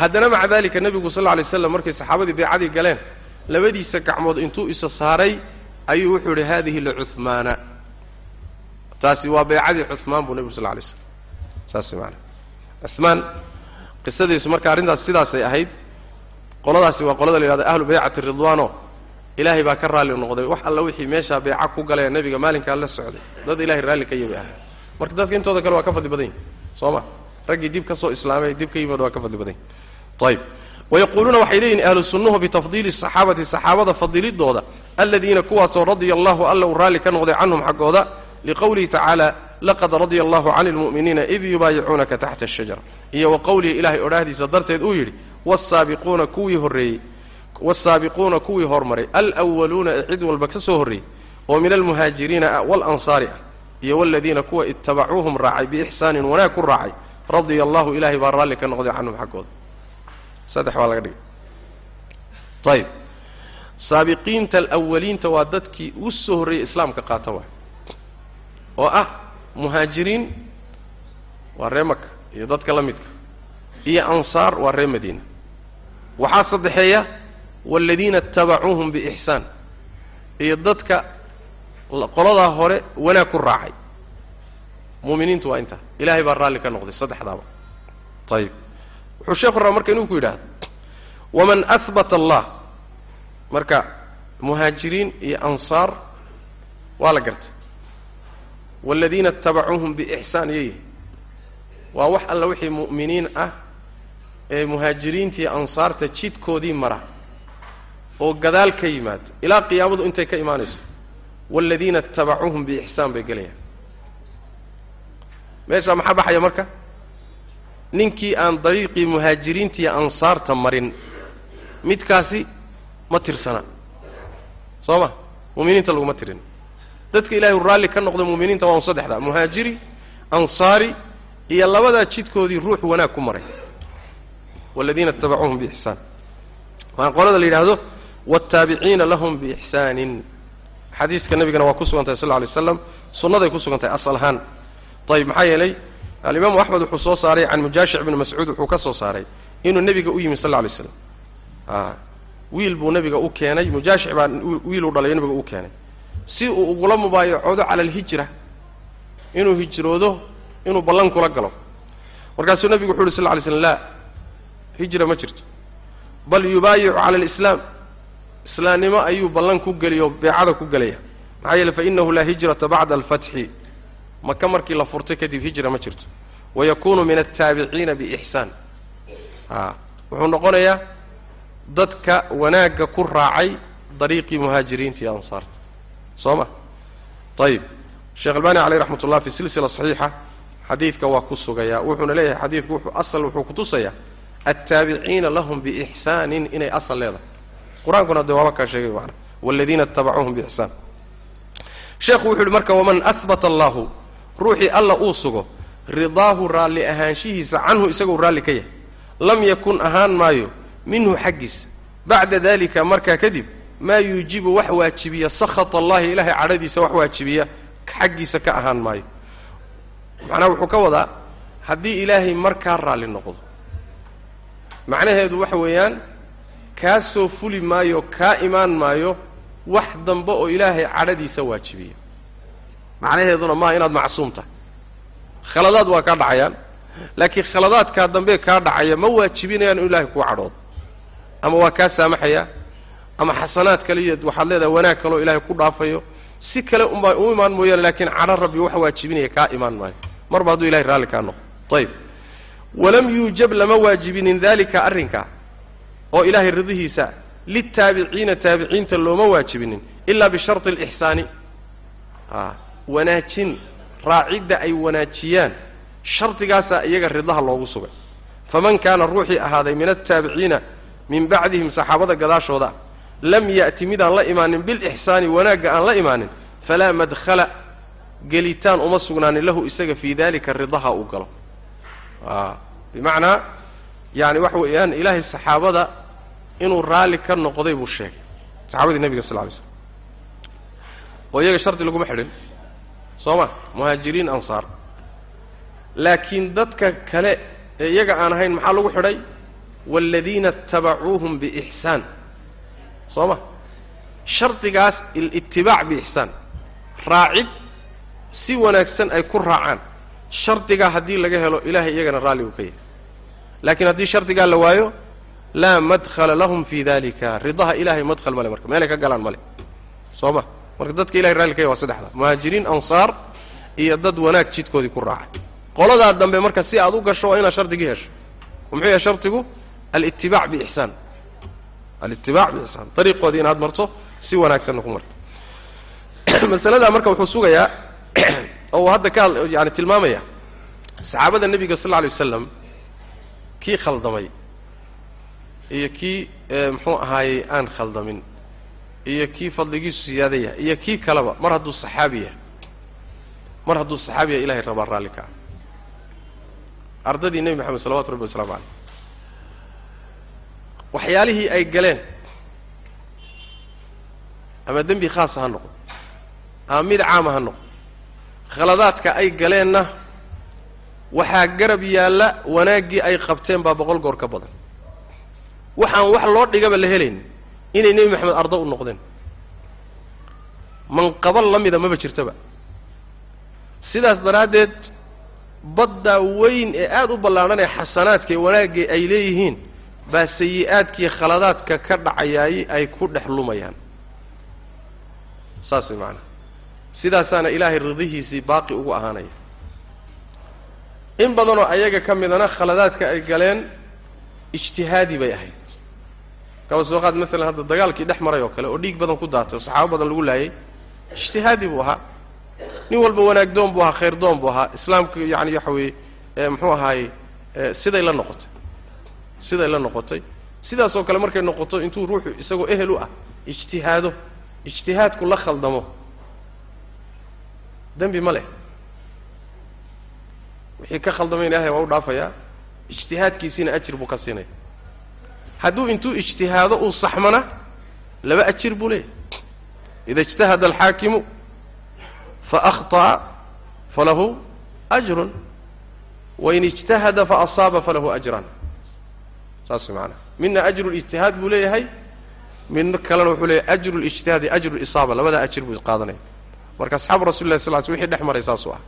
A: Haddana maca dalika nebigu sal lla alay slam markay saxaabadii baycadii galeen labadiisa gacmood intuu isa saaray ayuu wuxuu yidhi haadihi licuhmaana taasi waa baycadii cuhmaan buu nebigu sal lla alay slam saas maanaa cuhmaan qisadiisu marka arrintaas sidaasay ahayd qoladaasi waa qolada la yidhahdo ahlu baycati ridwaano ilaahay baa ka raalli noqday. Wax alla wixii meeshaa beeca ku galaya nebiga maalinkaa la socday. Dad ilahay raalli ka yimi ahaa marka dadka intooda kale waa ka fadli badan yihiin soo ma? Raggii dib ka soo islaamay dib ka yimid waa ka fadli badan yihiin ayib wayaquuluuna waxay leeyihiin ahlu bitafdiili saxaabati saxaabada fadilidooda aladiina kuwaasoo radia allahu alla uu raalli ka noqday canhum xaggooda liqowlihi tacaala laqad radia allahu cani lmu'miniina id yubaayicuunaka taxta ashajara iyo wa ilaahay odhaahdiisa darteed uu yidhi waasaabiquuna kuwii horreeyey waalsaabiquuna kuwii hormaray alwaluuna ee cid walba ka soo horreeyey oo min almuhaajiriina ah waalansaari ah iyo waladiina kuwa ittabacuuhum raacay biixsaanin wanaag ku raacay radia allahu ilaahay baa raalli ka noqday canhum xaggooda saddex baa laga dhigay ayib saabiqiinta alawaliinta waa dadkii u soo horreeyey islaamka qaata waay oo ah muhaajiriin waa ree maka iyo dadka la midka iyo ansaar waa ree madiina waxaa saddexeeya waaladiina itabacuuhum biixsaan iyo dadka qoladaa hore wanaag ku raacay muuminiintu waa intaa ilaahay baa raalli ka noqday saddexdaaba ayib wuxuu sheekhu rabaa marka inuu ku yidhaahdo waman ahbata allah marka muhaajiriin iyo ansaar waa la gartay waaladiina itabacuuhum biixsaan iyoyihi waa wax alla wixii mu'miniin ah ee muhaajiriinta iyo ansaarta jidkoodii mara oo gadaal ka yimaado ilaa qiyaamadu intay ka imaanayso waaladiina itabacuuhum biixsaan bay gelayaan. Meeshaa maxaa baxaya marka? Ninkii aan dariiqii muhaajiriinta iyo ansaarta marin midkaasi ma tirsana. Soo ma? Mu'miniinta laguma tirin. Dadka ilaahay raalli ka noqda mu'miniinta waa un saddexdaa muhaajiri ansaari iyo labadaa jidkoodii ruux wanaag ku maray. Waaladiina itabacuuhum biixsaan. Waa qolada la yidhaahdo waaltaabiciina lahum biixsaanin xadiiska nabigana waa ku sugan sal lla alay slam sunnaday ku sugan asal ahaan ayib maxaa yeelay alimaamu axmed wuxuu soo saaray can mujaashic bni mascuud wuxuu ka soo saaray inuu nebiga u yimi sal lla alay slam wiil buu nebiga u keenay mujaashic baa wiil uu dhalayo nebiga u keenay si uu ugula mubaayacoodo cala alhijra inuu hijroodo inuu ballan kula galo markaasuu nebigu wuxu uhi sal lla lay slam laa hijra ma jirto bal yubaayicu cala alislaam islaamnimo ayuu ballan ku geliyo beecada ku gelaya. Maxaa yeele fa innahu laa hijrata bacda alfatxi maka markii la furtay kadib hijra ma jirto. Wayakuunu min altaabiciina biixsaan a wuxuu noqonayaa dadka wanaagga ku raacay dariiqii muhaajiriinta iyo ansaarta. Soo ma? Ayib sheekh albani caleyh raxmat ullah fi silsila saxiixa xadiidka waa ku sugayaa. Wuxuuna leeyahay xadiidku asal wuxuu kutusayaa altaabiciina lahum biixsaanin inay asal leedahay qur'aankuna dee waaba kaa sheegay macana waaladiina itabacuuhum biixsaan sheekhu wuxu uhi marka waman ahbata allahu ruuxii alla uu sugo ridaahu raalli ahaanshihiisa canhu isagoo raalli ka yahay. Lam yakun ahaan maayo minhu xaggiisa. Bacda dalika markaa kadib maa yuujibu wax waajibiya sakhata allahi ilaahay cadhadiisa wax waajibiya xaggiisa ka ahaan maayo. Macnaha wuxuu ka wadaa haddii ilaahay markaa raalli noqdo macnaheedu waxa weeyaan kaa soo fuli maayo kaa imaan maayo wax dambe oo ilaahay cadhadiisa waajibiya. Macnaheeduna maaha inaad macsuum tahay. Khaladaad waa kaa dhacayaan laakiin khaladaadkaa dambe kaa dhacaya ma waajibinayaan inu ilahay kuu cadhoodo. Ama waa kaa saamaxayaa ama xasanaad kale iyo waxaad leedahay wanaag kaleo ilaahay ku dhaafayo si kale unbaa u imaan mooyaane laakiin cadho rabbi wax waajibinaya kaa imaan maayo. Marba hadduu ilahay raalli kaa noqdo. Ayib walam yuujab lama waajibinin daalika arrinkaa oo ilaahay ridihiisa liltaabiciina taabiciinta looma waajibinin ilaa bisharti alixsaani a wanaajin raacidda ay wanaajiyaan shardigaasaa iyaga ridaha loogu sugay. Faman kaana ruuxii ahaaday min altaabiciina min bacdihim saxaabada gadaashooda lam ya'ti midaan la imaanin bilixsaani wanaagga aan la imaanin falaa madkhala gelitaan uma sugnaanin lahu isaga fii dalika ridaha uu galo. Bimacnaa yani waxa weeyaan ilaahay saxaabada inuu raalli ka noqday buu sheegay. Saxaabadii nebiga sal lla lay slam oo iyaga shardi laguma xidhin soo ma muhaajiriin ansaar. Laakiin dadka kale ee iyaga aan ahayn maxaa lagu xidhay? Waaladiina itabacuuhum biixsaan soo ma shardigaas ilitibaac biixsaan raacid si wanaagsan ay ku raacaan. Shardigaa haddii laga helo ilaahay iyagana raalli uu ka yahay. Laakiin haddii shardigaa la waayo laa madkhala lahum fii dalika ridaha ilahay madkhal male marka meelay ka galaan male soo ma marka dadka ilahay raalli waa saddexda muhaajiriin ansaar iyo dad wanaag jidkoodii ku raacay qoladaa dambe marka si aad u gasho waa inaad shardigii hesho muxuu yahay shardigu alitibaac biixsaan alitibaac biixsaan dariiqoodii inaad marto si wanaagsanna ku marto masaladaa marka wuxuu sugayaa oo hadda ka yani tilmaamaya saxaabada nebiga sal lla alay wasalam kii khaldamay iyo kii muxuu ahaayey aan khaldamin. Iyo kii fadligiisu siyaada yahay. Iyo kii kaleba mar hadduu saxaabi yahay. Mar hadduu saxaabi yahay ilahay rabaa raalli ka ah. Ardadii nebi moxamed salawatu rabbi wasalaamu caleyh waxyaalihii ay galeen ama dembi khaasa ha noqdo ama mid caama ha noqdo khaladaadka ay galeenna waxaa garab yaalla wanaaggii ay qabteen baa boqol goor ka badan waxaan wax loo dhigaba la helayn inay nebi moxamed ardo u noqdeen. Manqaba la mida maba jirtaba. Sidaas daraaddeed baddaa weyn ee aada u ballaadhan ee xasanaadka ee wanaaggii ay leeyihiin baa sayi-aadkii khaladaadka ka dhacayaay ay ku dhex lumayaan. Saas way macanaa sidaasaana ilaahay ridihiisii baaqi ugu ahaanaya. In badanoo ayaga ka midana khaladaadka ay galeen ijtihaadi bay ahayd. Kaba soo qaad maalan hadda dagaalkii dhex maray oo kale oo dhiig badan ku daatay oo saxaabo badan lagu laayay ijtihaadi buu ahaa. Nin walba wanaag doon buu ahaa khayr doon buu ahaa. Islaamka yacani waxa weeye muxuu ahaaye siday la noqotay. Siday la noqotay. Sidaasoo kale markay noqoto intuu ruuxu isagoo ehel u ah ijtihaado. Ijtihaadku la khaldamo. Dembi ma leh. Wixii ka khaldamay ilaahay waa u dhaafayaa ijtihaadkiisiina ajir buu ka siinaya hadduu intuu ijtihaado uu saxmana laba ajir buu leeyahy ida ijtahada alxaakimu faأkhطأa falahu أjrun wain اجtahada faaصaaba falahu أjran saas maanaa midna ajru اlijtihaad buu leeyahay midna kalena wuxuu leeyahay ajru اlijtihaadi ajru اlisaaba labadaa ajir buu qaadanaya marka asxaabu rasul lah sl l sl wixii dhex maray saasuu ah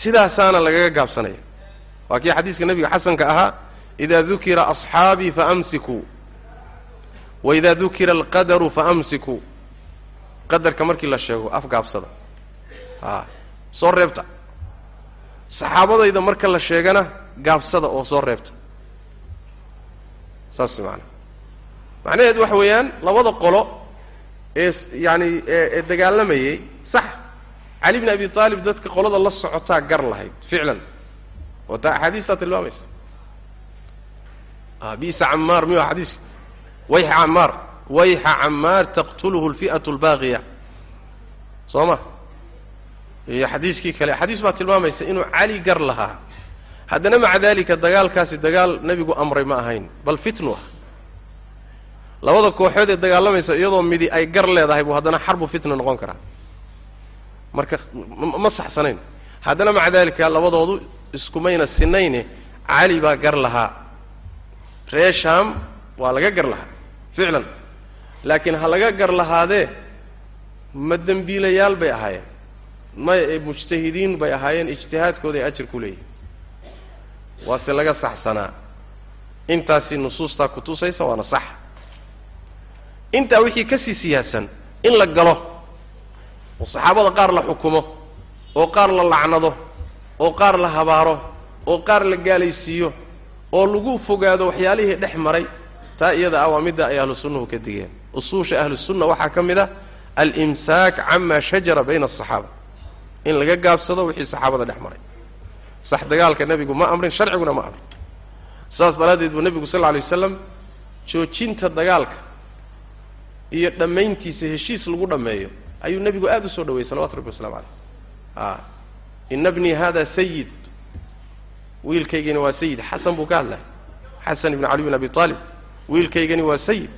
A: sidaasaana lagaga gaabsanaya waa kii xadiiska nebiga xasanka ahaa ida dukira asxaabii fa amsikuu wa waida dukira alqadaru fa amsikuu qadarka markii la sheego afgaabsada. A soo reebta. Saxaabadayda marka la sheegana gaabsada oo soo reebta. Saas maanaa macnaheed waxa weeyaan labada qolo ee yaani ee dagaalamayay sax. Cali bn abi taalib dadka qolada la socotaa gar lahayd ficlan oo taa axaadiistaa tilmaamaysa bisa camaar miyu xadiiska wayxa camaar wayxa camaar taqtuluhu alfi'atu albaaqiya soo ma iyo xadiiskii kale. Xadiis baa tilmaamaysa inuu cali gar lahaa haddana maca dalika dagaalkaasi dagaal nebigu amray ma ahayn bal fitnu. Ah labada kooxood ee dagaalamaysa iyadoo midi ay gar leedahay buu haddana xarbu fitna noqon karaa. Marka ma saxsanayn. Haddana maca dalika labadoodu iskumayna sinayne cali baa gar lahaa. Ree sham waa laga gar lahaa ficlan. Laakiin ha laga gar lahaadee ma dembiilayaal bay ahaayeen. May mujtahidiin bay ahaayeen ijtihaadkooday ajir ku leeyihiin waase laga saxsanaa. Intaasi nusuustaa kutusaysa waana sax. Intaa wixii ka sii siyaasan in la galo oo saxaabada qaar la xukumo oo qaar la lacnado oo qaar la habaaro oo qaar la gaalaysiiyo oo lagu fogaado waxyaalihii dhex maray taa iyada ah waa midda ay ahlu sunnuhu ka digeen. Usuusha ahlusunna waxaa ka mid a alimsaak cama shajara bayna asaxaaba in laga gaabsado wixii saxaabada dhex maray. Sax dagaalka nebigu ma amrin sharciguna ma amrin. Saas daraaddeed buu nebigu sal lla alay waslam joojinta dagaalka iyo dhammayntiisa heshiis lagu dhammeeyo ayuu nebigu aada u soo dhaweeyey salawatu rabbi waslamu caleyh ina bnii hada sayid wiilkaygani waa sayid xasan buu ka hadlay xasan ibn cali bin abi aalib wiilkaygani waa sayid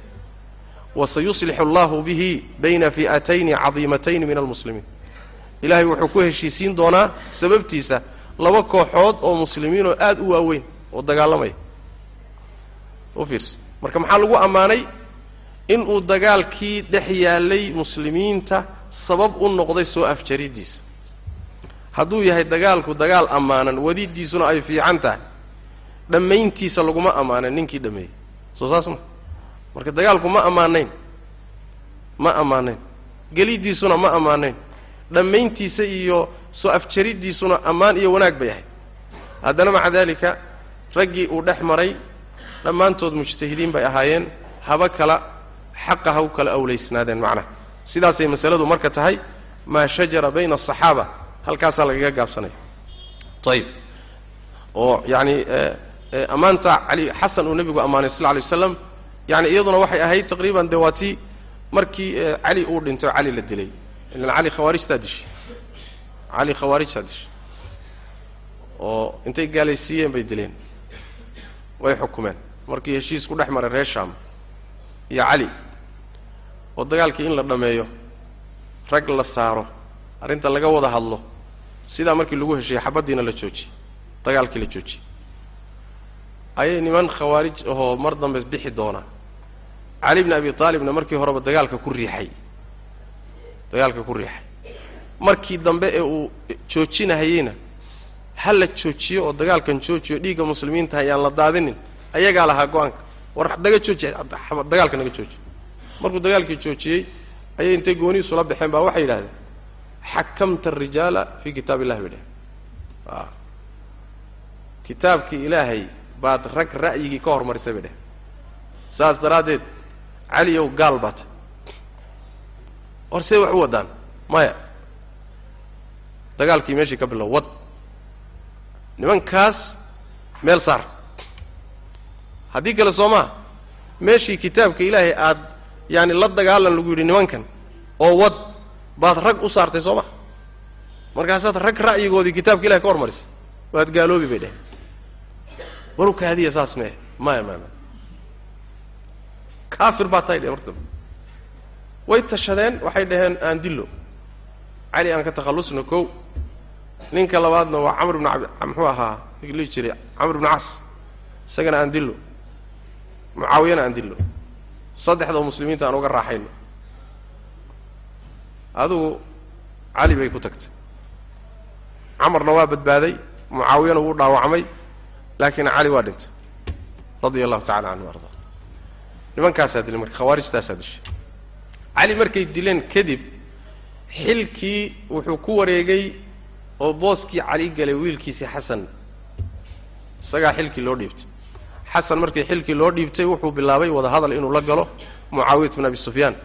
A: wasayuslixu allahu bihi bayna fi'atayni cadiimatayni min almuslimiin ilahay wuxuu ku heshiisiin doonaa sababtiisa laba kooxood oo muslimiin oo aada u waaweyn oo dagaalamaya u fiirsa marka maxaa lagu ammaanay inuu dagaalkii dhex yaallay muslimiinta sabab u noqday soo afjariddiisa hadduu yahay dagaalku dagaal ammaanan wadidiisuna ay fiican tahay. Dhammayntiisa laguma ammaanan ninkii dhammeeyey. Soo saas ma. Marka dagaalku ma ammaanayn. Ma ammaanayn. Geliddiisuna ma ammaanayn. Dhammayntiisa iyo soo afjariddiisuna ammaan iyo wanaag bay ahayd. Haddana maca daalika raggii uu dhex maray dhammaantood mujtahidiin bay ahaayeen. Haba kala xaqa ha u kala awlaysnaadeen macnaha sidaasay masaladu marka tahay maa shajara bayna asaxaaba halkaasaa lagaga gaabsanaya ayib oo yacani ammaanta cali xasan uu nebigu ammaanay sal lla alay waslam yani iyaduna waxay ahayd taqriiban dee waa markii cali uu dhintay oo cali la dilay. Ilan cali khawaarijtaa dishay. Cali khawaarijtaa dishay. Oo intay gaalaysiiyeen bay dileen. Way xukumeen. Markii heshiis ku dhex maray reer shaam iyo cali oo dagaalkii in la dhammeeyo rag la saaro arrinta laga wada hadlo sidaa markii lagu heshiiyey xabaddiina la joojiyey dagaalkii la joojiyey ayay niman khawaarij ahoo mar dambe bixi doona cali bni abi aalibna markii horeba dagaalka ku riixay dagaalka ku riixay. Markii dambe ee uu joojinahayeyna ha la joojiyo oo dagaalkan joojiyo dhiigga muslimiinta ayaan la daadinin ayagaa lahaa go'aanka. War naga jooji dagaalka naga jooji. Markuu dagaalkii joojiyey ayay intay goonihiisula baxeen baa waxay yidhahdeen xakamta arijaala fii kitaab illahi bay dheheen kitaabkii ilaahay baad rag ra'yigii ka hormarisay bay dheheen saas daraaddeed caliyow gaal baata horsey wax u waddaan maya dagaalkii meeshii ka bilow wad nimankaas meel saar haddii kale soo maa meeshii kitaabka ilaahay aad yaani la dagaalan lagu yidhi nimankan oo wad baad rag u saartay soo ma? Markaasaad rag ra'yigoodii kitaabka ilahay ka hormarisay waad gaaloobi bay dheheen waru kaadiya saas mee maya maya maya. Kaafir baa tahay dhe marka. Dambe way tashadeen waxay dhaheen aan dillo. Cali aan ka takhallusno kow. Ninka labaadna waa camr ibnu ab muxuu ahaa? Lihi jiray camr ibnu cas isagana aan dillo. Mucaawiyana aan dillo. Saddexdoo muslimiinta aan uga raaxayno adigu cali bay ku tagtay. Camarna waa badbaaday mucaawiyana wuu dhaawacmay laakiin cali waa dhintay. Radia allahu tacala canhu arda. Nimankaasaa dilay marka khawaarijtaasaa dishay. Cali markay dileen kadib xilkii wuxuu ku wareegay oo booskii cali galay wiilkiisii xasan. Isagaa xilkii loo dhiibtay. Xasan markii xilkii loo dhiibtay wuxuu bilaabay wada hadal inuu la galo mucaawiyat bin abi sufyaan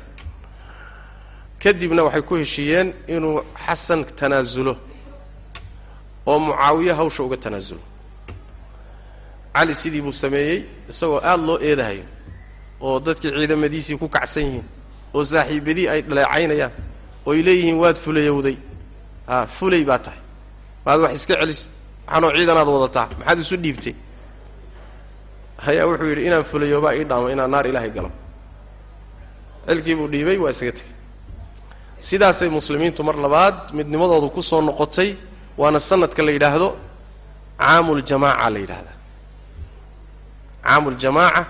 A: kadibna waxay ku heshiiyeen inuu xasan tanaasulo oo mucaawiye hawsha uga tanaasulo cali sidii buu sameeyey isagoo aada loo eedahayo oo dadkii ciidamadiisii ku kacsan yihiin oo saaxiibadii ay dhaleecaynayaan oo ay leeyihiin waad fulayowday a fulay baa tahay. Maad wax iska celis maxaanoo ciidanaad wadataa. Maxaad isu dhiibtay? Ayaa wuxuu yidhi inaan fulayoobaa ii dhaamo inaan naar ilaahay galo. Xilkii buu dhiibay waa isaga tegey sidaasay muslimiintu mar labaad midnimadoodu ku soo noqotay waana sanadka la yidhaahdo caamuljamaaca la yidhaahdaa. Caamuljamaaca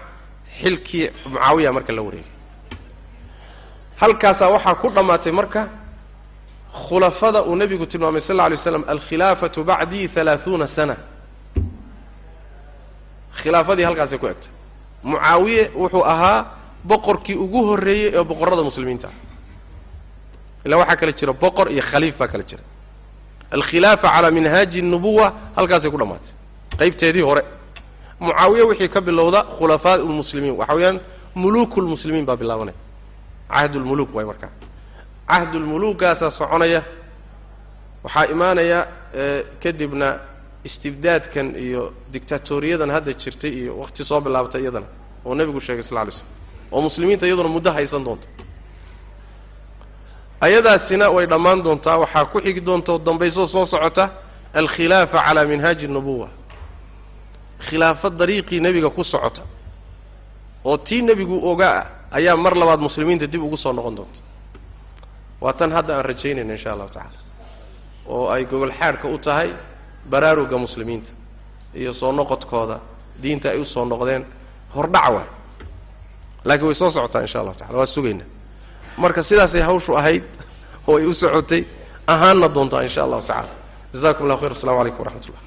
A: xilkii mucaawiya marka la wareegay. Halkaasaa waxaa ku dhammaatay marka khulafada uu nebigu tilmaamay sal lla alay slam alkhilaafatu bacdii halaaثuuna sana. Khilaafadii halkaasay ku egtay. Mucaawiye wuxuu ahaa boqorkii ugu horreeyey ee boqorrada muslimiinta ilaa waxaa kale jira boqor iyo khaliif baa kale jira. Alkhilaafa calaa minhaaji الnubuwa halkaasay ku dhammaatay. Qaybteedii hore mucaawiye wixii ka bilowda khulafaa lmuslimiin waxa weeyaan muluuk lmuslimiin baa bilaabanaya. Cahd lmuluuk waay markaa cahd lmuluugaasaa soconaya waxaa imaanaya kadibna istibdaadkan iyo dictatoriyadan hadda jirtay iyo wakti soo bilaabatay iyadana oo nebigu sheegay sal lay slam oo muslimiinta iyaduna muddo haysan doonta ayadaasina way dhammaan doontaa waxaa ku xigi doonta oo dambaysoo soo socota alkhilaafa calaa minhaaji الnubuwa khilaafo dariiqii nebiga ku socota oo tii nebigu ogaa ah ayaa mar labaad muslimiinta dib ugu soo noqon doonta. Waa tan hadda aan rajaynayna insha allahu tacaala oo ay gogol xaadhka u tahay baraaruga muslimiinta iyo soo noqodkooda diinta ay u soo noqdeen hordhac waay. Laakiin way soo socotaa insha allahu tacala waa sugaynaa marka sidaasay hawshu ahayd oo ay u socotay ahaanna doontaa insha allahu tacala jazakum allah khayr. Asalamu calaykum waraxmat ullah